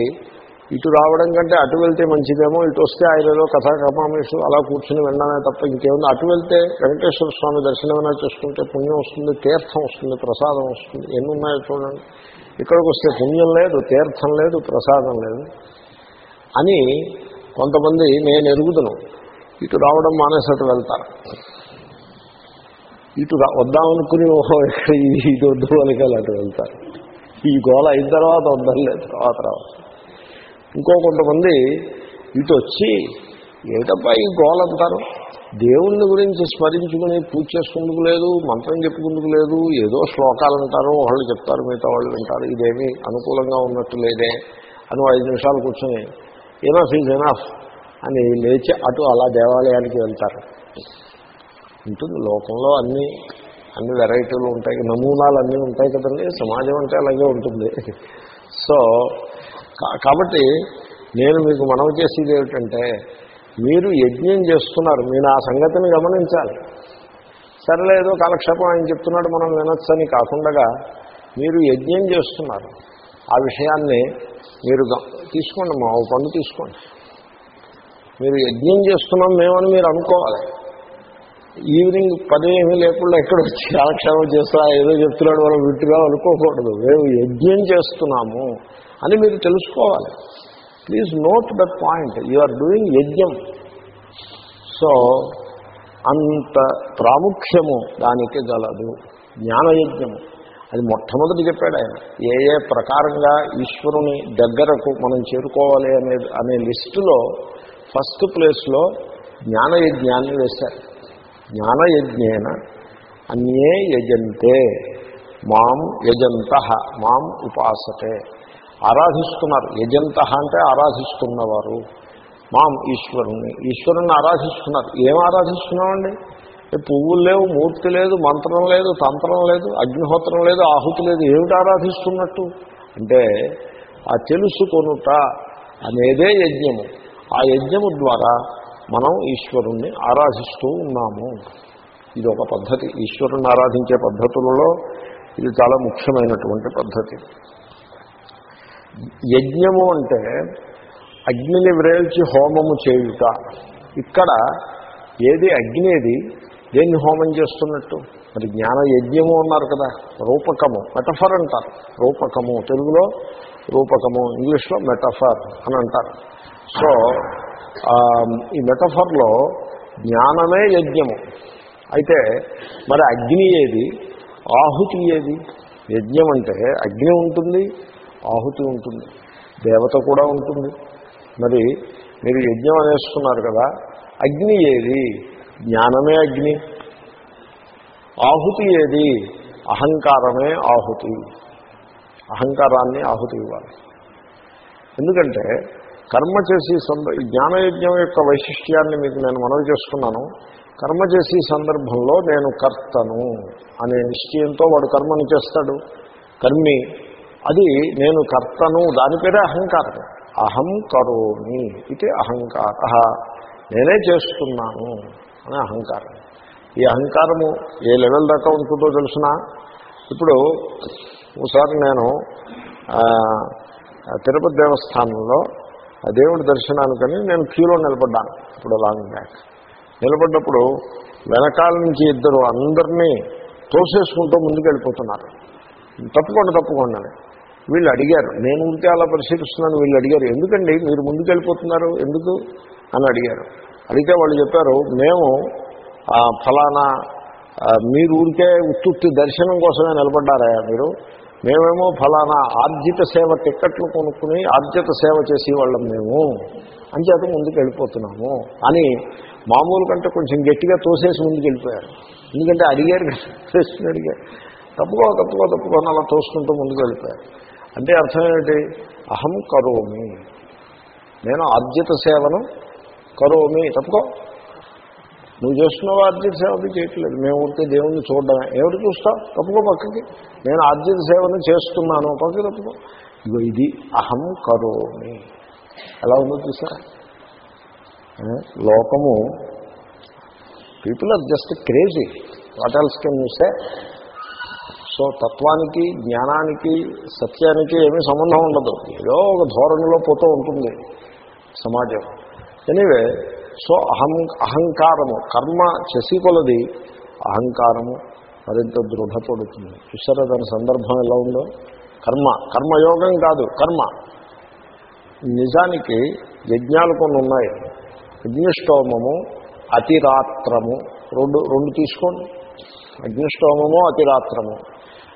Speaker 1: ఇటు రావడం కంటే అటు వెళ్తే మంచిదేమో ఇటు వస్తే ఆయన ఏదో కథాకపామేషు అలా కూర్చుని వెళ్ళడమే తప్ప ఇంకేముంది? అటు వెళ్తే వెంకటేశ్వర స్వామి దర్శనమైనా చేసుకుంటే పుణ్యం వస్తుంది తీర్థం వస్తుంది ప్రసాదం వస్తుంది. ఎన్ని ఉన్నాయో చూడండి. ఇక్కడికి వస్తే పుణ్యం లేదు తీర్థం లేదు ప్రసాదం లేదు అని కొంతమంది నేను ఎరుగుతున్నాను ఇటు రావడం మానేసట్టు వెళ్తారు. ఇటు వద్దామనుకుని ఓహో ఇటు వద్దు వాళ్ళకి అటు వెళ్తారు. ఈ గోల అయిన తర్వాత వద్దలే తర్వాత రావాలి. ఇంకో కొంతమంది ఇటు వచ్చి ఏటబ్బా ఈ గోల అంటారు? దేవుణ్ణి గురించి స్మరించుకుని పూజ చేసుకుందుకు లేదు మంత్రం చెప్పుకుందుకు లేదు ఏదో శ్లోకాలు అంటారు వాళ్ళు చెప్తారు మిగతా వాళ్ళు వింటారు ఇదేమీ అనుకూలంగా ఉన్నట్టు లేదే అని ఐదు నిమిషాలు కూర్చొని ఎనఫ్ ఈజ్ ఎనఫ్ అని లేచి అటు అలా దేవాలయానికి వెళ్తారు. ఉంటుంది లోకంలో అన్ని అన్ని వెరైటీలు ఉంటాయి నమూనాలు అన్నీ ఉంటాయి కదండి సమాజం అంటే అలాగే ఉంటుంది. సో కాబట్టి నేను మీకు మనవి చేసేది ఏమిటంటే మీరు యజ్ఞం చేస్తున్నారు మీరు ఆ సంగతిని గమనించాలి. సరేలే ఏదో కాలక్షేపం ఆయన చెప్తున్నాడు మనం వినొచ్చని కాకుండా మీరు యజ్ఞం చేస్తున్నారు. ఆ విషయాన్ని మీరు తీసుకోండి మా పండు తీసుకోండి. మీరు యజ్ఞం చేస్తున్నాం మేమని మీరు అనుకోవాలి. ఈవినింగ్ పని ఏమీ లేకుండా ఎక్కడ వచ్చి కాలక్షేమం చేస్తా ఏదో చెప్తున్నాడు వాళ్ళు విట్టుగా అనుకోకూడదు. మేము యజ్ఞం చేస్తున్నాము అని మీరు తెలుసుకోవాలి. Please note that point you are doing యజ్ఞం. సో అంత ప్రాముఖ్యము దానికి గలదు. జ్ఞానయజ్ఞము. అది మొట్టమొదటి చెప్పాడు ఆయన. ఏ ఏ ప్రకారంగా ఈశ్వరుని దగ్గరకు మనం చేరుకోవాలి అనే అనే లిస్టులో ఫస్ట్ ప్లేస్లో జ్ఞానయజ్ఞాన్ని వేశారు. జ్ఞానయజ్ఞేన అన్యే యజంతే మాం యజంత మాం ఉపాసతే. ఆరాధిస్తున్నారు. యజంత అంటే ఆరాధిస్తున్నవారు. మాం ఈశ్వరుణ్ణి. ఈశ్వరుణ్ణి ఆరాధిస్తున్నారు. ఏం ఆరాధిస్తున్నామండి? పువ్వులు లేవు మూర్తి లేదు మంత్రం లేదు తంత్రం లేదు అగ్నిహోత్రం లేదు ఆహుతి లేదు ఏమిటి ఆరాధిస్తున్నట్టు? అంటే ఆ తెలుసుకొనుట అనేదే యజ్ఞము. ఆ యజ్ఞము ద్వారా మనం ఈశ్వరుణ్ణి ఆరాధిస్తూ ఉన్నాము. ఇది ఒక పద్ధతి. ఈశ్వరుణ్ణి ఆరాధించే పద్ధతులలో ఇది చాలా ముఖ్యమైనటువంటి పద్ధతి. యజ్ఞము అంటే అగ్నిని వ్రేల్చి హోమము చేయుట. ఇక్కడ ఏది అగ్ని దేన్ని హోమం చేస్తున్నట్టు? మరి జ్ఞాన యజ్ఞము అన్నారు కదా రూపకము మెటఫర్ అంటారు. రూపకము తెలుగులో రూపకము ఇంగ్లీష్లో మెటఫర్ అని అంటారు. సో ఈ మెటఫర్లో జ్ఞానమే యజ్ఞము. అయితే మరి అగ్ని ఏది? ఆహుతి ఏది? యజ్ఞం అంటే అగ్ని ఉంటుంది ఆహుతి ఉంటుంది దేవత కూడా ఉంటుంది. మరి మీరు యజ్ఞం అనేస్తున్నారు కదా అగ్ని ఏది? జ్ఞానమే అగ్ని. ఆహుతి ఏది? అహంకారమే ఆహుతి. అహంకారాన్ని ఆహుతి ఇవ్వాలి. ఎందుకంటే కర్మ చేసి సంద జ్ఞానయజ్ఞం యొక్క వైశిష్ట్యాన్ని మీకు నేను మనవి చేసుకున్నాను కర్మ చేసే సందర్భంలో నేను కర్తను అనే నిశ్చయంతో వాడు కర్మను చేస్తాడు. కర్మి అది నేను కర్తను దాని పేరే అహంకారం. అహం కరోమి ఇది అహంకార. నేనే చేస్తున్నాను అనే అహంకారం. ఈ అహంకారము ఏ లెవెల్ దాకా ఉంటుందో తెలిసిన? ఇప్పుడు ఒకసారి నేను తిరుపతి దేవస్థానంలో ఆ దేవుడి దర్శనానికని నేను క్యూలో నిలబడ్డాను. ఇప్పుడు లాంగ్ బ్యాక్ నిలబడ్డప్పుడు వెనకాల నుంచి ఇద్దరు అందరినీ తోసేసుకుంటూ ముందుకు వెళ్ళిపోతున్నారు తప్పుకోండి తప్పకుండా వీళ్ళు అడిగారు నేను ఉంటే అలా పరిశీలిస్తున్నాను. వీళ్ళు అడిగారు ఎందుకండి మీరు ముందుకు వెళ్ళిపోతున్నారు ఎందుకు? అని అడిగారు. అడిగితే వాళ్ళు చెప్పారు మేము ఫలానా మీరు ఊరికే ఉత్తుత్తి దర్శనం కోసమే నిలబడ్డారా మీరు? మేమేమో ఫలానా ఆర్జిత సేవ టిక్కెట్లు కొనుక్కుని ఆర్జిత సేవ చేసేవాళ్ళం మేము. అంచేత ముందుకు వెళ్ళిపోతున్నాము అని మామూలు కంటే కొంచెం గట్టిగా తోసేసి ముందుకు వెళ్ళిపోయారు ఎందుకంటే అడిగారు ప్రశ్న అడిగారు. తప్పుకో తప్పుకో తప్పుకో అలా తోసుకుంటూ ముందుకు వెళ్ళిపోయారు అంటే అర్థం ఏమిటి? అహం కరోమి. నేను ఆర్జిత సేవను కరోమి. తప్పుకో. నువ్వు చేస్తున్నావు ఆర్జిత సేవకి చేయట్లేదు. మేము ఉంటే దేవుణ్ణి చూడడమే ఎవరు చూస్తావు? తప్పుకో పక్కకి. నేను ఆర్జిత సేవను చేస్తున్నాను. పక్కకి తప్పుకో. ఇగో ఇది అహం కరోమి. ఎలా ఉందో చూసా? లోకము people are just crazy what else can చూస్తే సే సో తత్వానికి జ్ఞానానికి సత్యానికి ఏమీ సంబంధం ఉండదు. ఏదో ఒక ధోరణిలో పోతూ ఉంటుంది సమాజం. ఎనీవే సో అహం అహంకారము కర్మ చేసి కొలది అహంకారము మరింత దృఢపడుతుంది. చూసారా దాని సందర్భం ఎలా ఉందో? కర్మ కర్మయోగం కాదు కర్మ. నిజానికి యజ్ఞాలు కొన్ని ఉన్నాయి. అగ్నిష్టోమము అతిరాత్రము రెండు రెండు తీసుకోండి. అగ్నిష్టోమము అతిరాత్రము.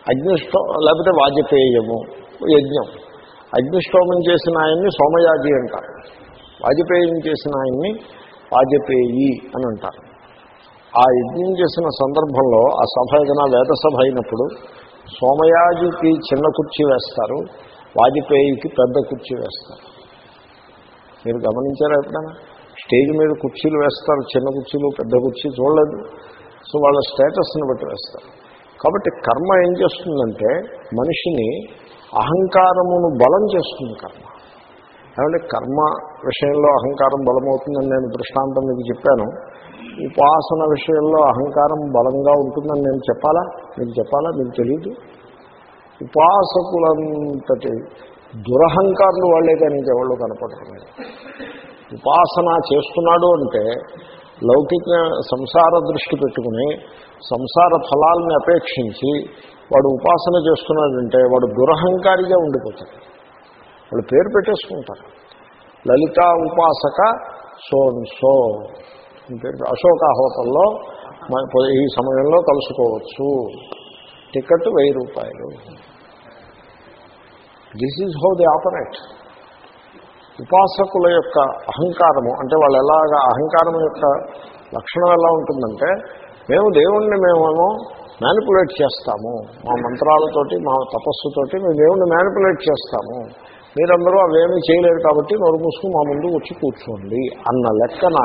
Speaker 1: అగ్నిష్టో లేకపోతే వాజపేయము యజ్ఞం. అగ్నిష్టోమం చేసిన ఆయన్ని సోమయాజి అంటారు. వాజపేయం చేసిన ఆయన్ని వాజపేయి అని అంటారు. ఆ యజ్ఞం చేసిన సందర్భంలో ఆ సభ ఏదైనా వేద సభ అయినప్పుడు సోమయాజికి చిన్న కుర్చీ వేస్తారు వాజపేయికి పెద్ద కుర్చీ వేస్తారు. మీరు గమనించారా ఎప్పుడైనా? స్టేజ్ మీద కుర్చీలు వేస్తారు చిన్న కుర్చీలు పెద్ద కుర్చీ చూడలేదు. సో వాళ్ళ స్టేటస్ని బట్టి వేస్తారు. కాబట్టి కర్మ ఏం చేస్తుందంటే మనిషిని అహంకారమును బలం చేస్తుంది కర్మ. ఏమంటే కర్మ విషయంలో అహంకారం బలమవుతుందని నేను దృష్టాంతం మీకు చెప్పాను. ఉపాసన విషయంలో అహంకారం బలంగా ఉంటుందని నేను చెప్పాలా? మీకు చెప్పాలా? మీకు తెలియదు ఉపాసకులంతటి దురహంకారులు వాళ్ళే కానీ ఇంకెవాళ్ళు కనపడరు ఉపాసన చేస్తున్నాడు అంటే లౌకిక సంసార దృష్టి పెట్టుకుని సంసార ఫలాల్ని అపేక్షించి వాడు ఉపాసన చేస్తున్నాడంటే వాడు దురహంకారిగా ఉండిపోతాడు. వాళ్ళు పేరు పెట్టేసుకుంటారు. లలిత ఉపాసక సో సో పేరు అశోక హోటల్లో ఈ సమయంలో కలుసుకోవచ్చు. టికెట్ వెయ్యి రూపాయలు. This is how the operate. ఉపాసకుల యొక్క అహంకారము అంటే వాళ్ళు ఎలాగా అహంకారం యొక్క లక్షణం ఎలా ఉంటుందంటే మేము దేవుణ్ణి మేమేమో మ్యానిపులేట్ చేస్తాము. మా మంత్రాలతోటి మా తపస్సుతోటి మేము దేవుణ్ణి మ్యానిపులేట్ చేస్తాము. మీరందరూ అవేమీ చేయలేరు కాబట్టి నోరు మూసుకుని మా ముందు వచ్చి కూర్చోండి అన్న లెక్కన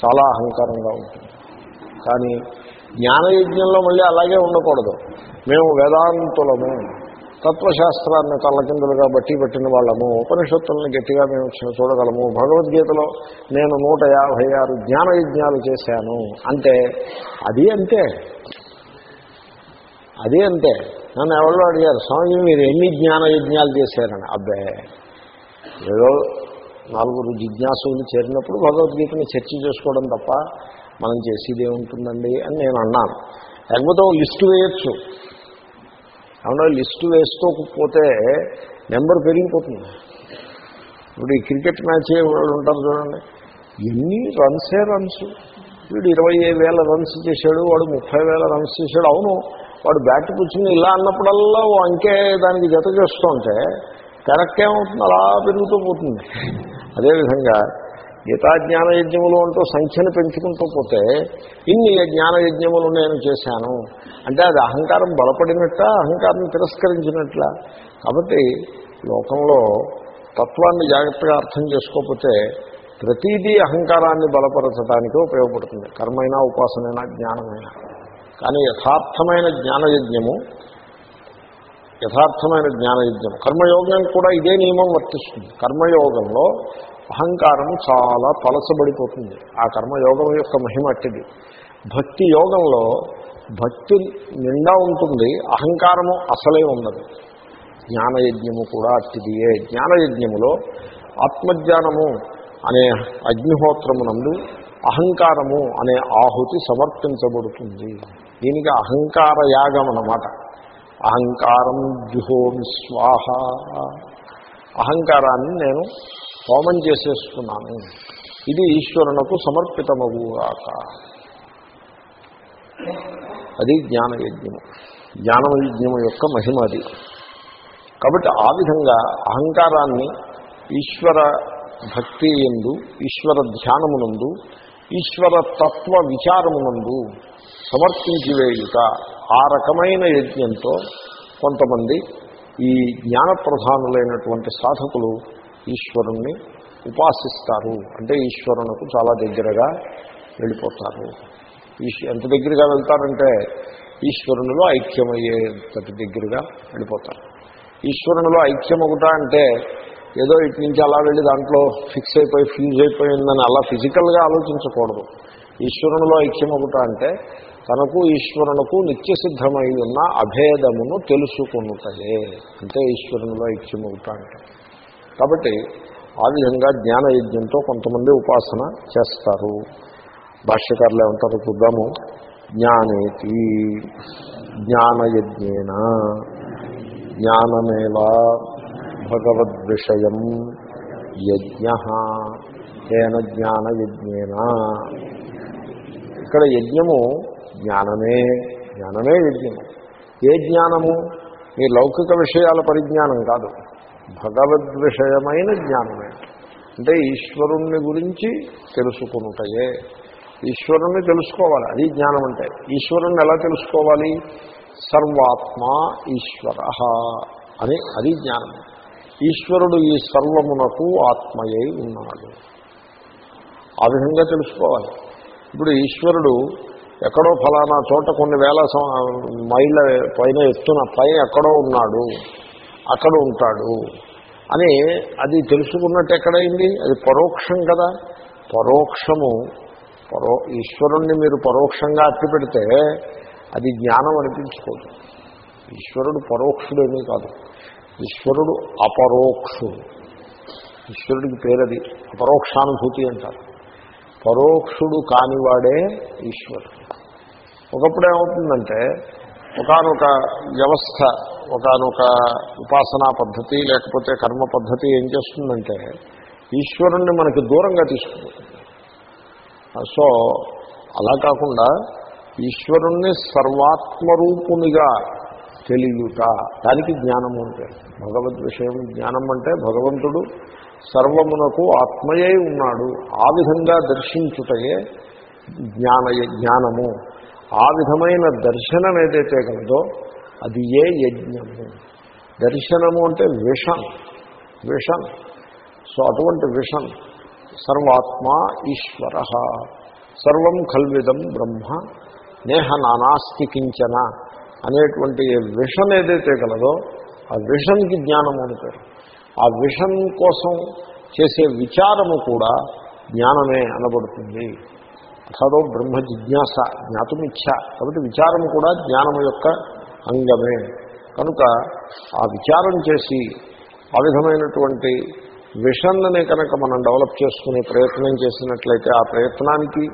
Speaker 1: చాలా అహంకారంగా ఉంటుంది. కానీ జ్ఞానయజ్ఞంలో మళ్ళీ అలాగే ఉండకూడదు. మేము వేదాంతులము తత్వశాస్త్రాన్ని తల్లకిందులుగా బట్టి పట్టిన వాళ్ళము ఉపనిషత్తుల్ని గట్టిగా మేము చూడగలము. భగవద్గీతలో నేను నూట యాభై ఆరు జ్ఞాన యజ్ఞాలు చేశాను. అంటే అది అంతే. అది అంతే. నన్ను ఎవరో అడిగారు స్వామి మీరు ఎన్ని జ్ఞాన యజ్ఞాలు చేశారని? అబ్బే ఏదో నలుగురు జిజ్ఞాసులు చేరినప్పుడు భగవద్గీతని చర్చ చేసుకోవడం తప్ప మనం చేసేదే ఉంటుందండి అని నేను అన్నాను. లేకపోతే లిస్టు వేయచ్చు. అవునా లిస్టు వేసుకోకపోతే నెంబర్ పెరిగిపోతుంది. ఇప్పుడు ఈ క్రికెట్ మ్యాచ్ వాళ్ళు ఉంటారు చూడండి. ఎన్ని రన్సే రన్స్. వీడు ఇరవై వేల రన్స్ చేశాడు వాడు ముప్పై వేల రన్స్ చేశాడు. అవును వాడు బ్యాట్ కూర్చుని ఇలా అన్నప్పుడల్లా ఓ అంకే దానికి జత చేస్తూ ఉంటే కరెక్ట్ ఏమవుతుంది? అలా పెరుగుతూ పోతుంది. అదేవిధంగా గీతా జ్ఞాన యజ్ఞములు అంటూ సంఖ్యను పెంచుకుంటూ పోతే ఇన్ని జ్ఞాన యజ్ఞములు నేను చేశాను. అంటే అది అహంకారం బలపడినట్ట అహంకారం తిరస్కరించినట్ల. కాబట్టి లోకంలో తత్వాన్ని జాగ్రత్తగా అర్థం చేసుకోకపోతే ప్రతిదీ అహంకారాన్ని బలపరచడానికి ఉపయోగపడుతుంది. కర్మైనా ఉపాసనైనా జ్ఞానమైనా. కానీ యథార్థమైన జ్ఞానయజ్ఞము యథార్థమైన జ్ఞానయజ్ఞం కర్మయోగం కూడా ఇదే నియమం వర్తిస్తుంది. కర్మయోగంలో అహంకారం చాలా పలసబడిపోతుంది. ఆ కర్మయోగం యొక్క మహిమ అట్టిది. భక్తి యోగంలో భక్తి నిండా ఉంటుంది అహంకారము అసలే ఉన్నది జ్ఞానయజ్ఞము కూడా అట్టిదియే. జ్ఞానయజ్ఞములో ఆత్మజ్ఞానము అనే అగ్నిహోత్రమునందు అహంకారము అనే ఆహుతి సమర్పించబడుతుంది. దీనికి అహంకార యాగం అన్నమాట. అహంకారం జుహోమి స్వాహ. అహంకారాన్ని నేను హోమం చేసేస్తున్నాను ఇది ఈశ్వరునకు సమర్పితమవుగాక అది జ్ఞానయజ్ఞము. జ్ఞానయజ్ఞము యొక్క మహిమ అది. కాబట్టి ఆ విధంగా అహంకారాన్ని ఈశ్వర భక్తి ఎందు ఈశ్వర ధ్యానమునందు ఈశ్వర తత్వ విచారమునందు సమర్పించి వేయుట. ఆ రకమైన యజ్ఞంతో కొంతమంది ఈ జ్ఞానప్రధానులైనటువంటి సాధకులు ఈశ్వరుణ్ణి ఉపాసిస్తారు. అంటే ఈశ్వరునకు చాలా దగ్గరగా వెళ్ళిపోతారు. ఎంత దగ్గరగా వెళ్తారంటే ఈశ్వరునిలో ఐక్యమయ్యేంతటి దగ్గరగా వెళ్ళిపోతారు. ఈశ్వరునిలో ఐక్యమగుట అంటే ఏదో ఇటు నుంచి అలా వెళ్ళి దాంట్లో ఫిక్స్ అయిపోయి ఫ్యూజ్ అయిపోయిందని అలా ఫిజికల్గా ఆలోచించకూడదు. ఈశ్వరునిలో ఐక్యమగుట అంటే తనకు ఈశ్వరునకు నిత్యసిద్ధమై ఉన్న అభేదమును తెలుసుకునుటయే. అంటే ఈశ్వరునిలో ఇచ్చిమవుతా అంటే కాబట్టి ఆ విధంగా జ్ఞానయజ్ఞంతో కొంతమంది ఉపాసన చేస్తారు. భాష్యకారులు ఏమంటారు చూద్దాము. జ్ఞానేతి జ్ఞానయజ్ఞేన జ్ఞానమేవా భగవద్విషయం యజ్ఞ తేన జ్ఞానయజ్ఞేన. ఇక్కడ యజ్ఞము జ్ఞానమే జ్ఞానమే యజ్ఞము ఏ జ్ఞానము? మీ లౌకిక విషయాల పరిజ్ఞానం కాదు. భగవద్ విషయమైన జ్ఞానమే. అంటే ఈశ్వరుణ్ణి గురించి తెలుసుకునుటయే. ఈశ్వరుణ్ణి తెలుసుకోవాలి. అది జ్ఞానం అంటే. ఈశ్వరుణ్ణి ఎలా తెలుసుకోవాలి? సర్వాత్మ ఈశ్వర అని అది జ్ఞానం. ఈశ్వరుడు ఈ సర్వమునకు ఆత్మయై ఉన్నాడు. ఆ విధంగా తెలుసుకోవాలి. ఇప్పుడు ఈశ్వరుడు ఎక్కడో ఫలానా చోట కొన్ని వేల మైళ్ళ పైన ఎత్తున పైన ఎక్కడో ఉన్నాడు అక్కడ ఉంటాడు అని అది తెలుసుకున్నట్టు ఎక్కడైంది? అది పరోక్షం కదా. పరోక్షము పరో ఈశ్వరుణ్ణి మీరు పరోక్షంగా అట్టి పెడితే అది జ్ఞానం అనిపించుకోదు. ఈశ్వరుడు పరోక్షుడేమీ కాదు. ఈశ్వరుడు అపరోక్షుడు ఈశ్వరుడికి పేరది అపరోక్షానుభూతి అంటారు. పరోక్షుడు కానివాడే ఈశ్వరుడు. ఒకప్పుడు ఏమవుతుందంటే ఒకనొక వ్యవస్థ ఒకనొక ఉపాసనా పద్ధతి లేకపోతే కర్మ పద్ధతి ఏం చేస్తుందంటే ఈశ్వరుణ్ణి మనకి దూరంగా తీసుకుంటుంది సో అలా కాకుండా ఈశ్వరుణ్ణి సర్వాత్మరూపునిగా తెలియట దానికి జ్ఞానము అంటే భగవద్ విషయం జ్ఞానం అంటే భగవంతుడు సర్వమునకు ఆత్మయే ఉన్నాడు. ఆ విధంగా దర్శించుటయే జ్ఞాన జ్ఞానము. ఆ విధమైన దర్శనం ఏదైతే కలదో అది ఏ యజ్ఞము? దర్శనము అంటే విషన్ విషన్ సో అటువంటి విషన్ సర్వాత్మ ఈశ్వర. సర్వం కల్విదం బ్రహ్మ నేహ నానాస్తి కించన అనేటువంటి విషన్ ఏదైతే కలదో ఆ విషన్కి జ్ఞానము అని పేరు. ఆ విషన్ కోసం చేసే విచారము కూడా జ్ఞానమే అనబడుతుంది. అసదో బ్రహ్మ జిజ్ఞాస జ్ఞాతుమిచ్చ కాబట్టి విచారం కూడా జ్ఞానం యొక్క అంగమే. కనుక ఆ విచారం చేసి ఆ విధమైనటువంటి విషన్ని కనుక మనం డెవలప్ చేసుకునే ప్రయత్నం చేసినట్లయితే ఆ ప్రయత్నానికి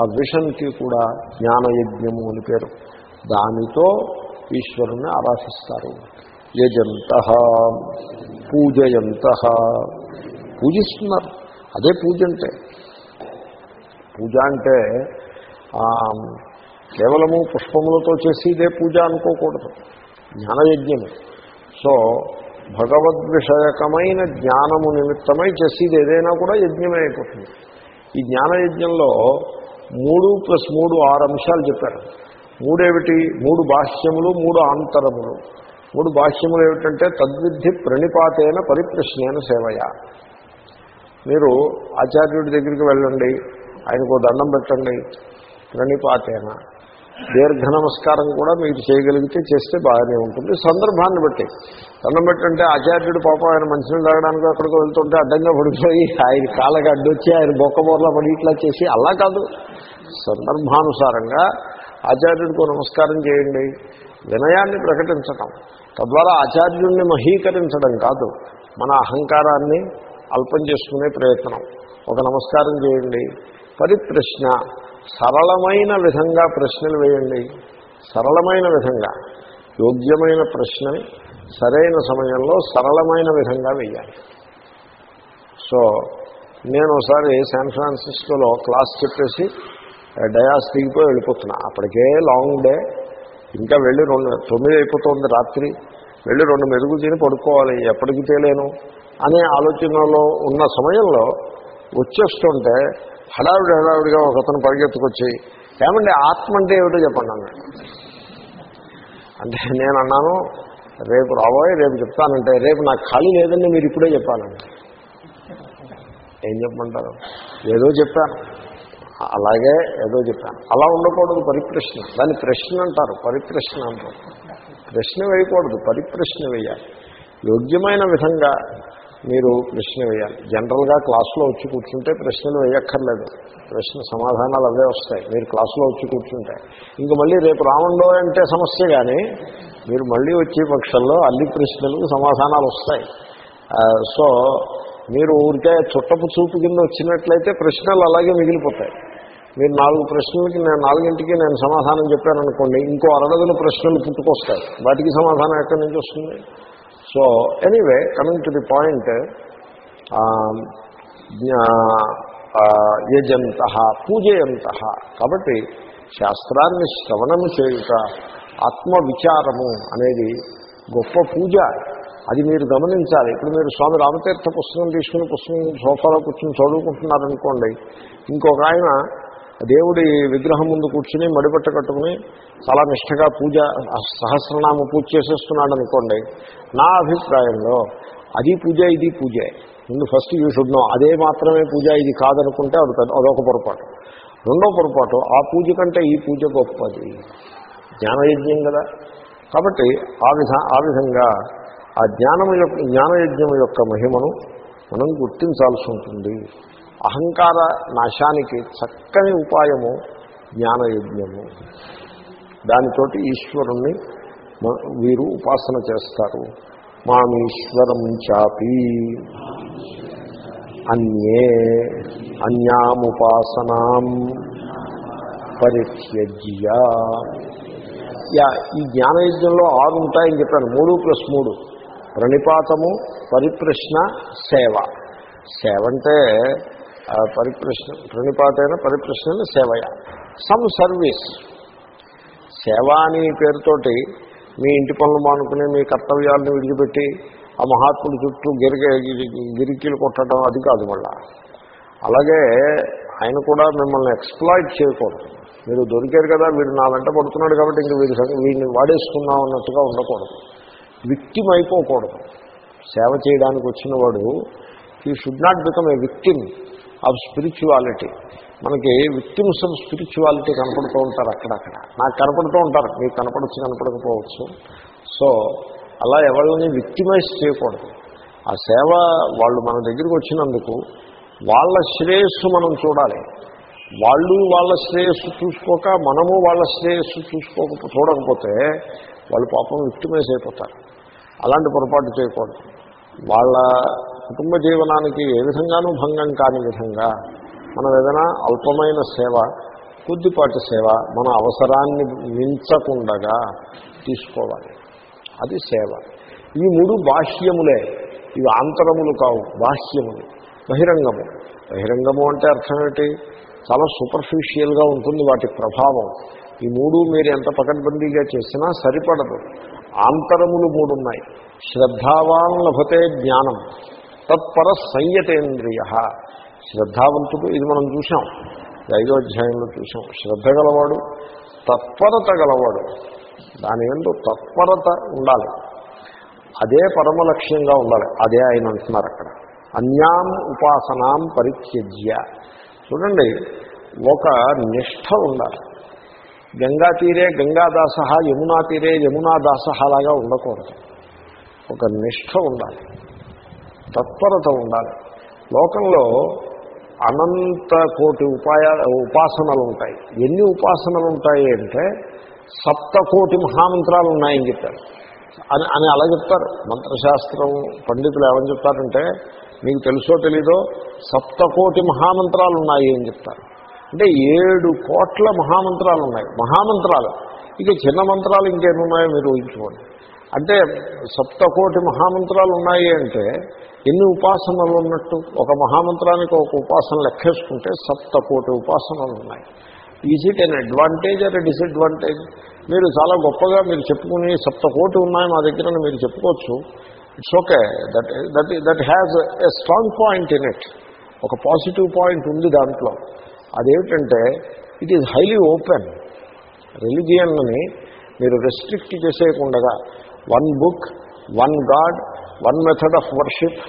Speaker 1: ఆ విషన్కి కూడా జ్ఞానయజ్ఞము అని పేరు. దానితో ఈశ్వరుణ్ణి ఆరాధిస్తారు. యజంత పూజయంత. పూజిస్తున్నారు. అదే పూజ అంటే పూజ అంటే కేవలము పుష్పములతో చేసేదే పూజ అనుకోకూడదు. జ్ఞానయజ్ఞము సో భగవద్విషయకమైన జ్ఞానము నిమిత్తమై చేసేది ఏదైనా కూడా యజ్ఞమే అయిపోతుంది. ఈ జ్ఞానయజ్ఞంలో మూడు ప్లస్ మూడు ఆరు అంశాలు చెప్పారు. మూడేమిటి? మూడు బాహ్యములు మూడు ఆంతరములు. మూడు బాహ్యములు ఏమిటంటే తద్విద్ధి ప్రణిపాతైన పరిప్రశ్నైన సేవయ. మీరు ఆచార్యుడి దగ్గరికి వెళ్ళండి. ఆయనకు దండం పెట్టండి. ప్రణిపాతేన. దీర్ఘ నమస్కారం కూడా మీరు చేయగలిగితే చేస్తే బాగానే ఉంటుంది. సందర్భాన్ని బట్టి. దండం పెట్టంటే ఆచార్యుడు పాపం ఆయన మంచినీళ్ళు తాగడానికి అక్కడికి వెళ్తుంటే అడ్డంగా పడిపోయి ఆయన కాళ్ళకి అడ్డొచ్చి ఆయన బొక్కబోర్లా పడి ఇట్లా చేసి అలా కాదు. సందర్భానుసారంగా ఆచార్యుడికి నమస్కారం చేయండి. వినయాన్ని ప్రకటించటం. తద్వారా ఆచార్యుడిని మహీకరించడం కాదు. మన అహంకారాన్ని అల్పం చేసుకునే ప్రయత్నం. ఒక నమస్కారం చేయండి. పరిప్రశ్న. సరళమైన విధంగా ప్రశ్నలు వేయండి. సరళమైన విధంగా. యోగ్యమైన ప్రశ్నని సరైన సమయంలో సరళమైన విధంగా వేయాలి. సో నేను ఒకసారి శాన్ ఫ్రాన్సిస్కోలో క్లాస్ చెప్పేసి డయాస్ దిగిపోయి వెళ్ళిపోతున్నా. అప్పటికే లాంగ్ డే. ఇంకా వెళ్ళి రెండు తొమ్మిది అయిపోతుంది రాత్రి. వెళ్ళి రెండు మెరుగు తిని పడుకోవాలి. ఎప్పటికి తేలేను? అనే ఆలోచనలో ఉన్న సమయంలో వచ్చేస్తుంటే హడావిడి హడావిడిగా ఒక అతను పరిగెత్తుకొచ్చి ఏమండి ఆత్మ అంటే ఏమిటో చెప్పండి అన్నాడు. అంటే నేను అన్నాను రేపు రాబోయే రేపు చెప్తానంటే రేపు నాకు ఖాళీ లేదండి మీరు ఇప్పుడే చెప్పాలండి. ఏం చెప్పమంటారు? ఏదో చెప్పాను. అలాగే ఏదో చెప్పాను. అలా ఉండకూడదు పరిప్రశ్న. దాన్ని ప్రశ్న అంటారు పరిప్రశ్న అంటారు. ప్రశ్న వేయకూడదు పరిప్రశ్న వేయాలి. యోగ్యమైన విధంగా మీరు ప్రశ్న వేయాలి. జనరల్గా క్లాసులో వచ్చి కూర్చుంటే ప్రశ్నలు వేయక్కర్లేదు. ప్రశ్న సమాధానాలు అవే వస్తాయి. మీరు క్లాసులో వచ్చి కూర్చుంటే. ఇంక మళ్ళీ రేపు రావండో అంటే సమస్య కానీ మీరు మళ్ళీ వచ్చే పక్షంలో అన్ని ప్రశ్నలకు సమాధానాలు వస్తాయి. సో మీరు ఊరికే చుట్టపు చూపు కింద వచ్చినట్లయితే ప్రశ్నలు అలాగే మిగిలిపోతాయి. మీరు నాలుగు ప్రశ్నలకి నేను నాలుగింటికి నేను సమాధానం చెప్పాను అనుకోండి ఇంకో అరడదుల ప్రశ్నలు పుట్టుకొస్తాయి. వాటికి సమాధానం ఎక్కడి నుంచి వస్తుంది? So anyway coming to the point యజంత పూజయంత. కాబట్టి శాస్త్రాన్ని శ్రవణము చేయుట ఆత్మవిచారము అనేది గొప్ప పూజ. అది మీరు గమనించాలి. ఇప్పుడు మీరు స్వామి రామతీర్థ పుస్తకం తీసుకుని పుస్తకం సోఫాలో కూర్చొని చదువుకుంటున్నారనుకోండి ఇంకొక ఆయన దేవుడి విగ్రహం ముందు కూర్చుని మడిబట్ట కట్టుకుని చాలా నిష్టగా పూజ సహస్రనామ పూజ చేసేస్తున్నాడు అనుకోండి నా అభిప్రాయంలో అది పూజ ఇది పూజే. ముందు ఫస్ట్ యూ షుడ్ నో అదే మాత్రమే పూజ ఇది కాదనుకుంటే అది అదొక పొరపాటు. రెండో పొరపాటు ఆ పూజ కంటే ఈ పూజ గొప్పది. జ్ఞానయజ్ఞం కదా. కాబట్టి ఆ విధ ఆ విధంగా ఆ జ్ఞానం యొక్క జ్ఞానయజ్ఞం యొక్క మహిమను మనం గుర్తించాల్సి ఉంటుంది. అహంకార నాశానికి చక్కని ఉపాయము జ్ఞానయజ్ఞము. దానితోటి ఈశ్వరుణ్ణి వీరు ఉపాసన చేస్తారు. మామీశ్వరం చాపి. అన్యే అన్యాముపాసనాం పరిత్యజ్య. యా ఈ జ్ఞానయజ్ఞంలో ఆరు ఉంటాయని చెప్పాను. మూడు ప్లస్ మూడు. ప్రణిపాతము పరిప్రశ్న సేవ. సేవ అంటే పరిప్రశ్న ప్రణిపాతైన పరిప్రశ్న సేవయ. సమ్ సర్వీస్ సేవ అనే పేరుతోటి మీ ఇంటి పనులు మానుకుని మీ కర్తవ్యాలను విడిచిపెట్టి ఆ మహాత్ముడి చుట్టూ గిరిక గిరికీలు కొట్టడం అది కాదు మళ్ళా. అలాగే ఆయన కూడా మిమ్మల్ని ఎక్స్ప్లాయిట్ చేయకూడదు. మీరు దొరికారు కదా వీడు నా వెంట పడుతున్నాడు కాబట్టి ఇంక వీడి వీడిని వాడేసుకుందాం అన్నట్టుగా ఉండకూడదు. విక్టిమ్ అయిపోకూడదు. సేవ చేయడానికి వచ్చిన వాడు ఈ should not become a victim of spirituality మనకి విక్టిమ్స్ ఆఫ్ స్పిరిచువాలిటీ కనపడుతూ ఉంటారు అక్కడక్కడ. నాకు కనపడుతూ ఉంటారు. మీకు కనపడచ్చు కనపడకపోవచ్చు. సో అలా ఎవరిని విక్టిమైజ్ చేయకూడదు. ఆ సేవ వాళ్ళు మన దగ్గరికి వచ్చినందుకు వాళ్ళ శ్రేయస్సు మనం చూడాలి. వాళ్ళు వాళ్ళ శ్రేయస్సు చూసుకోక మనము వాళ్ళ శ్రేయస్సు చూసుకోక చూడకపోతే వాళ్ళు పాపం విక్టిమైజ్ అయిపోతారు. అలాంటి పొరపాటు చేయకూడదు. వాళ్ళ కుటుంబ జీవనానికి ఏ విధంగానూ భంగం కాని విధంగా మనం ఏదైనా అల్పమైన సేవ కొద్దిపాటి సేవ మన అవసరాన్ని మించకుండగా తీసుకోవాలి. అది సేవ. ఈ మూడు బాహ్యములే. ఇవి ఆంతరములు కావు బాహ్యములు. బహిరంగము. బహిరంగము అంటే అర్థం ఏంటి? చాలా సూపర్ఫిషియల్గా ఉంటుంది వాటి ప్రభావం. ఈ మూడు మీరు ఎంత పకడ్బందీగా చేసినా సరిపడదు. ఆంతరములు మూడున్నాయి. శ్రద్ధావాన్ లభతే జ్ఞానం. తత్పర సంయతేంద్రియ శ్రద్ధావంతుడు ఇది మనం చూసాం ఐదో అధ్యాయంలో చూసాం శ్రద్ధ గలవాడు తత్పరత గలవాడు. దాని ఎందు తత్పరత ఉండాలి. అదే పరమ లక్ష్యంగా ఉండాలి. అదే ఆయన అంటున్నారు అక్కడ. అన్యాం ఉపాసనాం పరిత్యజ్య. చూడండి ఒక నిష్ఠ ఉండాలి. గంగా తీరే గంగాదాస యమునా తీరే యమునాదాస లాగా ఉండకూడదు. ఒక నిష్ఠ ఉండాలి. తత్పరత ఉండాలి. లోకంలో అనంత కోటి ఉపాయ ఉపాసనలు ఉంటాయి ఎన్ని ఉపాసనలు ఉంటాయి అంటే సప్తకోటి మహామంత్రాలు ఉన్నాయని చెప్పారు. అని అని అలా చెప్తారు. మంత్రశాస్త్రం పండితులు ఏమని చెప్తారంటే మీకు తెలుసో తెలీదో సప్తకోటి మహామంత్రాలు ఉన్నాయి అని చెప్తారు. అంటే ఏడు కోట్ల మహామంత్రాలు ఉన్నాయి మహామంత్రాలు. ఇక చిన్న మంత్రాలు ఇంకేమి ఉన్నాయో మీరు ఊహించుకోండి. అంటే సప్తకోటి మహామంత్రాలు ఉన్నాయి అంటే ఎన్ని ఉపాసనలు ఉన్నట్టు? ఒక మహామంత్రానికి ఒక ఉపాసన లెక్కేసుకుంటే సప్తకోటి ఉపాసనలు ఉన్నాయి is it an advantage or disadvantage మీరు చాలా గొప్పగా మీరు చెప్పుకుని సప్తకోటి ఉన్నాయి మా దగ్గర మీరు చెప్పుకోవచ్చు. It's okay that that that has a strong point in it ఒక పాజిటివ్ పాయింట్ ఉంది దాంట్లో. అదేమిటంటే ఇట్ ఈజ్ హైలీ ఓపెన్ రిలిజియన్ని మీరు restrict చేసేయకుండా one book one God one method of worship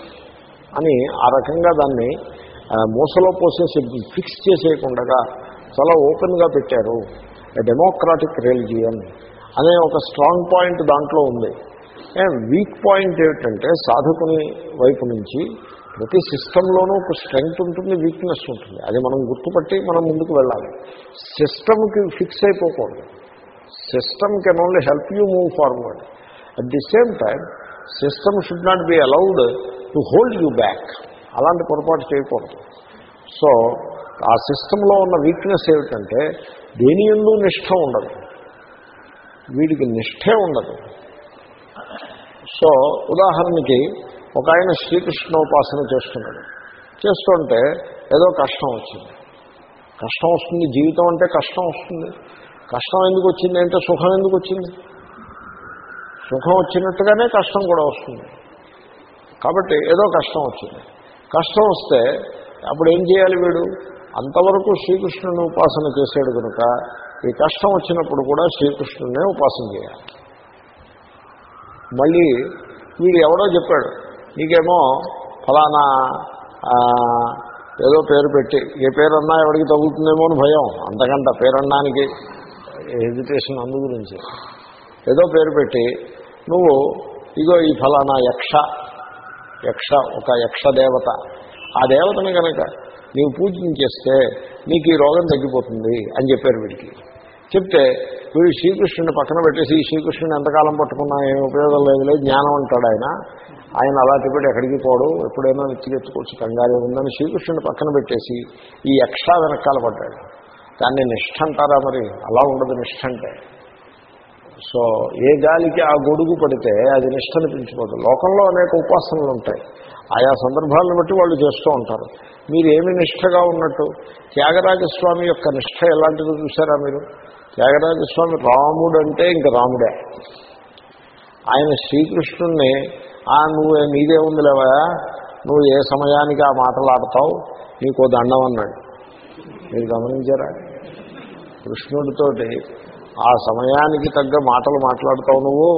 Speaker 1: అని ఆ రకంగా దాన్ని మూసలో పోసేసి ఫిక్స్ చేసేయకుండా చాలా ఓపెన్గా పెట్టారు. డెమోక్రాటిక్ రిలిజియన్ అనే ఒక స్ట్రాంగ్ పాయింట్ దాంట్లో ఉంది. వీక్ పాయింట్ ఏమిటంటే సాధకుని వైపు నుంచి ప్రతి సిస్టంలోనూ ఒక స్ట్రెంగ్త్ ఉంటుంది వీక్నెస్ ఉంటుంది. అది మనం గుర్తుపట్టి మనం ముందుకు వెళ్ళాలి. సిస్టమ్కి fix అయిపోకూడదు. System can only help you move forward at the same time system should not be allowed to hold you back అలాంటి పొరపాటు చేయకూడదు. సో ఆ సిస్టంలో ఉన్న వీక్నెస్ ఏమిటంటే దేని ఎందు నిష్ఠ ఉండదు. వీడికి నిష్ఠే ఉండదు. సో ఉదాహరణకి ఒక ఆయన శ్రీకృష్ణోపాసన చేస్తున్నాడు. చేస్తుంటే ఏదో కష్టం వచ్చింది. కష్టం వస్తుంది జీవితం అంటే కష్టం వస్తుంది. కష్టం ఎందుకు వచ్చింది అంటే సుఖం ఎందుకు వచ్చింది? సుఖం వచ్చినట్టుగానే కష్టం కూడా వస్తుంది. కాబట్టి ఏదో కష్టం వచ్చింది. కష్టం వస్తే అప్పుడు ఏం చేయాలి వీడు? అంతవరకు శ్రీకృష్ణుని ఉపాసన చేశాడు కనుక ఈ కష్టం వచ్చినప్పుడు కూడా శ్రీకృష్ణునే ఉపాసన చేయాలి. మళ్ళీ వీడు ఎవడో చెప్పాడు నీకేమో ఫలానా ఏదో పేరు పెట్టి ఏ పేరన్నా ఎవరికి తగులుతుందేమో అని భయం అంతకంట పేరన్నానికి హెజిటేషన్ అందు గురించి. ఏదో పేరు పెట్టి నువ్వు ఇగో ఈ ఫలానా యక్ష యక్ష ఒక యక్ష దేవత. ఆ దేవతని కనుక నీవు పూజించేస్తే నీకు ఈ రోగం తగ్గిపోతుంది అని చెప్పారు వీడికి. చెప్తే వీడు శ్రీకృష్ణుని పక్కన పెట్టేసి ఈ శ్రీకృష్ణుని ఎంతకాలం పట్టుకున్నా ఏమి ఉపయోగం లేదులే జ్ఞానం అంటాడు ఆయన. ఆయన అలాంటి పెట్టి ఎక్కడికి పోడు ఎప్పుడైనా నెత్తికెత్తుకోవచ్చు కంగారు ఉందని శ్రీకృష్ణుని పక్కన పెట్టేసి ఈ యక్ష వెనకాల పడ్డాడు. దాన్ని నిష్ఠ అంటారా మరి? అలా ఉండదు నిష్ఠ అంటే. సో ఏ గాలికి ఆ గొడుగు పడితే అది నిష్ఠ అనిపించిపోదు లోకంలో అనేక ఉపాసనలు ఉంటాయి. ఆయా సందర్భాలను బట్టి వాళ్ళు చేస్తూ ఉంటారు. మీరు ఏమి నిష్ఠగా ఉన్నట్టు? త్యాగరాజస్వామి యొక్క నిష్ఠ ఎలాంటిదో చూసారా మీరు? త్యాగరాజస్వామి రాముడు అంటే ఇంక రాముడే. ఆయన శ్రీకృష్ణుణ్ణి ఆ నువ్వు నీదే ఉందిలేవా? నువ్వు ఏ సమయానికి ఆ మాటలాడతావు? నీకు నీకో దండం అన్నాడు. మీరు గమనించారా? కృష్ణుడితోటి ఆ సమయానికి తగ్గ మాటలు మాట్లాడుతావు నువ్వు.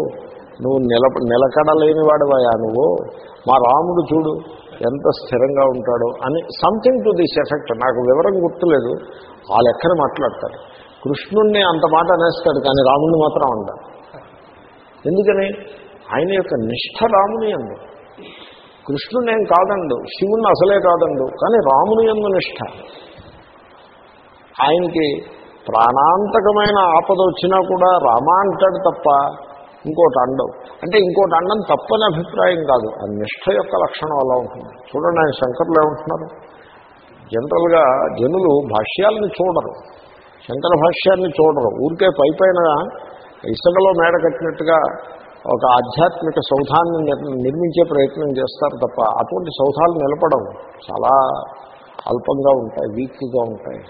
Speaker 1: నువ్వు నిల నిలకడలేని వాడివయా నువ్వు. మా రాముడు చూడు ఎంత స్థిరంగా ఉంటాడో అని సంథింగ్ టు దిస్ ఎఫెక్ట్ నాకు వివరం గుర్తులేదు. ఆ లెక్కన మాట్లాడతాడు. కృష్ణుణ్ణి అంత మాట అనేస్తాడు కానీ రాముడిని మాత్రం అంటాడు ఎందుకని? ఆయన యొక్క నిష్ఠ రాముని అందు. కృష్ణునేం కాదండు. శివుణ్ణి అసలే కాదండు. కానీ రాముని ఎందు నిష్ఠ. ఆయనకి ప్రాణాంతకమైన ఆపద వచ్చినా కూడా రామ అంటాడు తప్ప ఇంకోటి అండవు. అంటే ఇంకోటి అండం తప్పని అభిప్రాయం కాదు. ఆ నిష్ఠ యొక్క లక్షణం అలా ఉంటుంది. చూడండి ఆయన శంకర్లు ఏమంటున్నారు? జనరల్గా జనులు భాష్యాలను చూడరు. శంకర భాష్యాన్ని చూడరు. ఊరికే పై పైన ఇసుకలో మేడ కట్టినట్టుగా ఒక ఆధ్యాత్మిక సౌధాన్ని నిర్మించే ప్రయత్నం చేస్తారు తప్ప అటువంటి సౌధాలు నిలపడం చాలా అల్పంగా ఉంటాయి వీక్గా ఉంటాయి.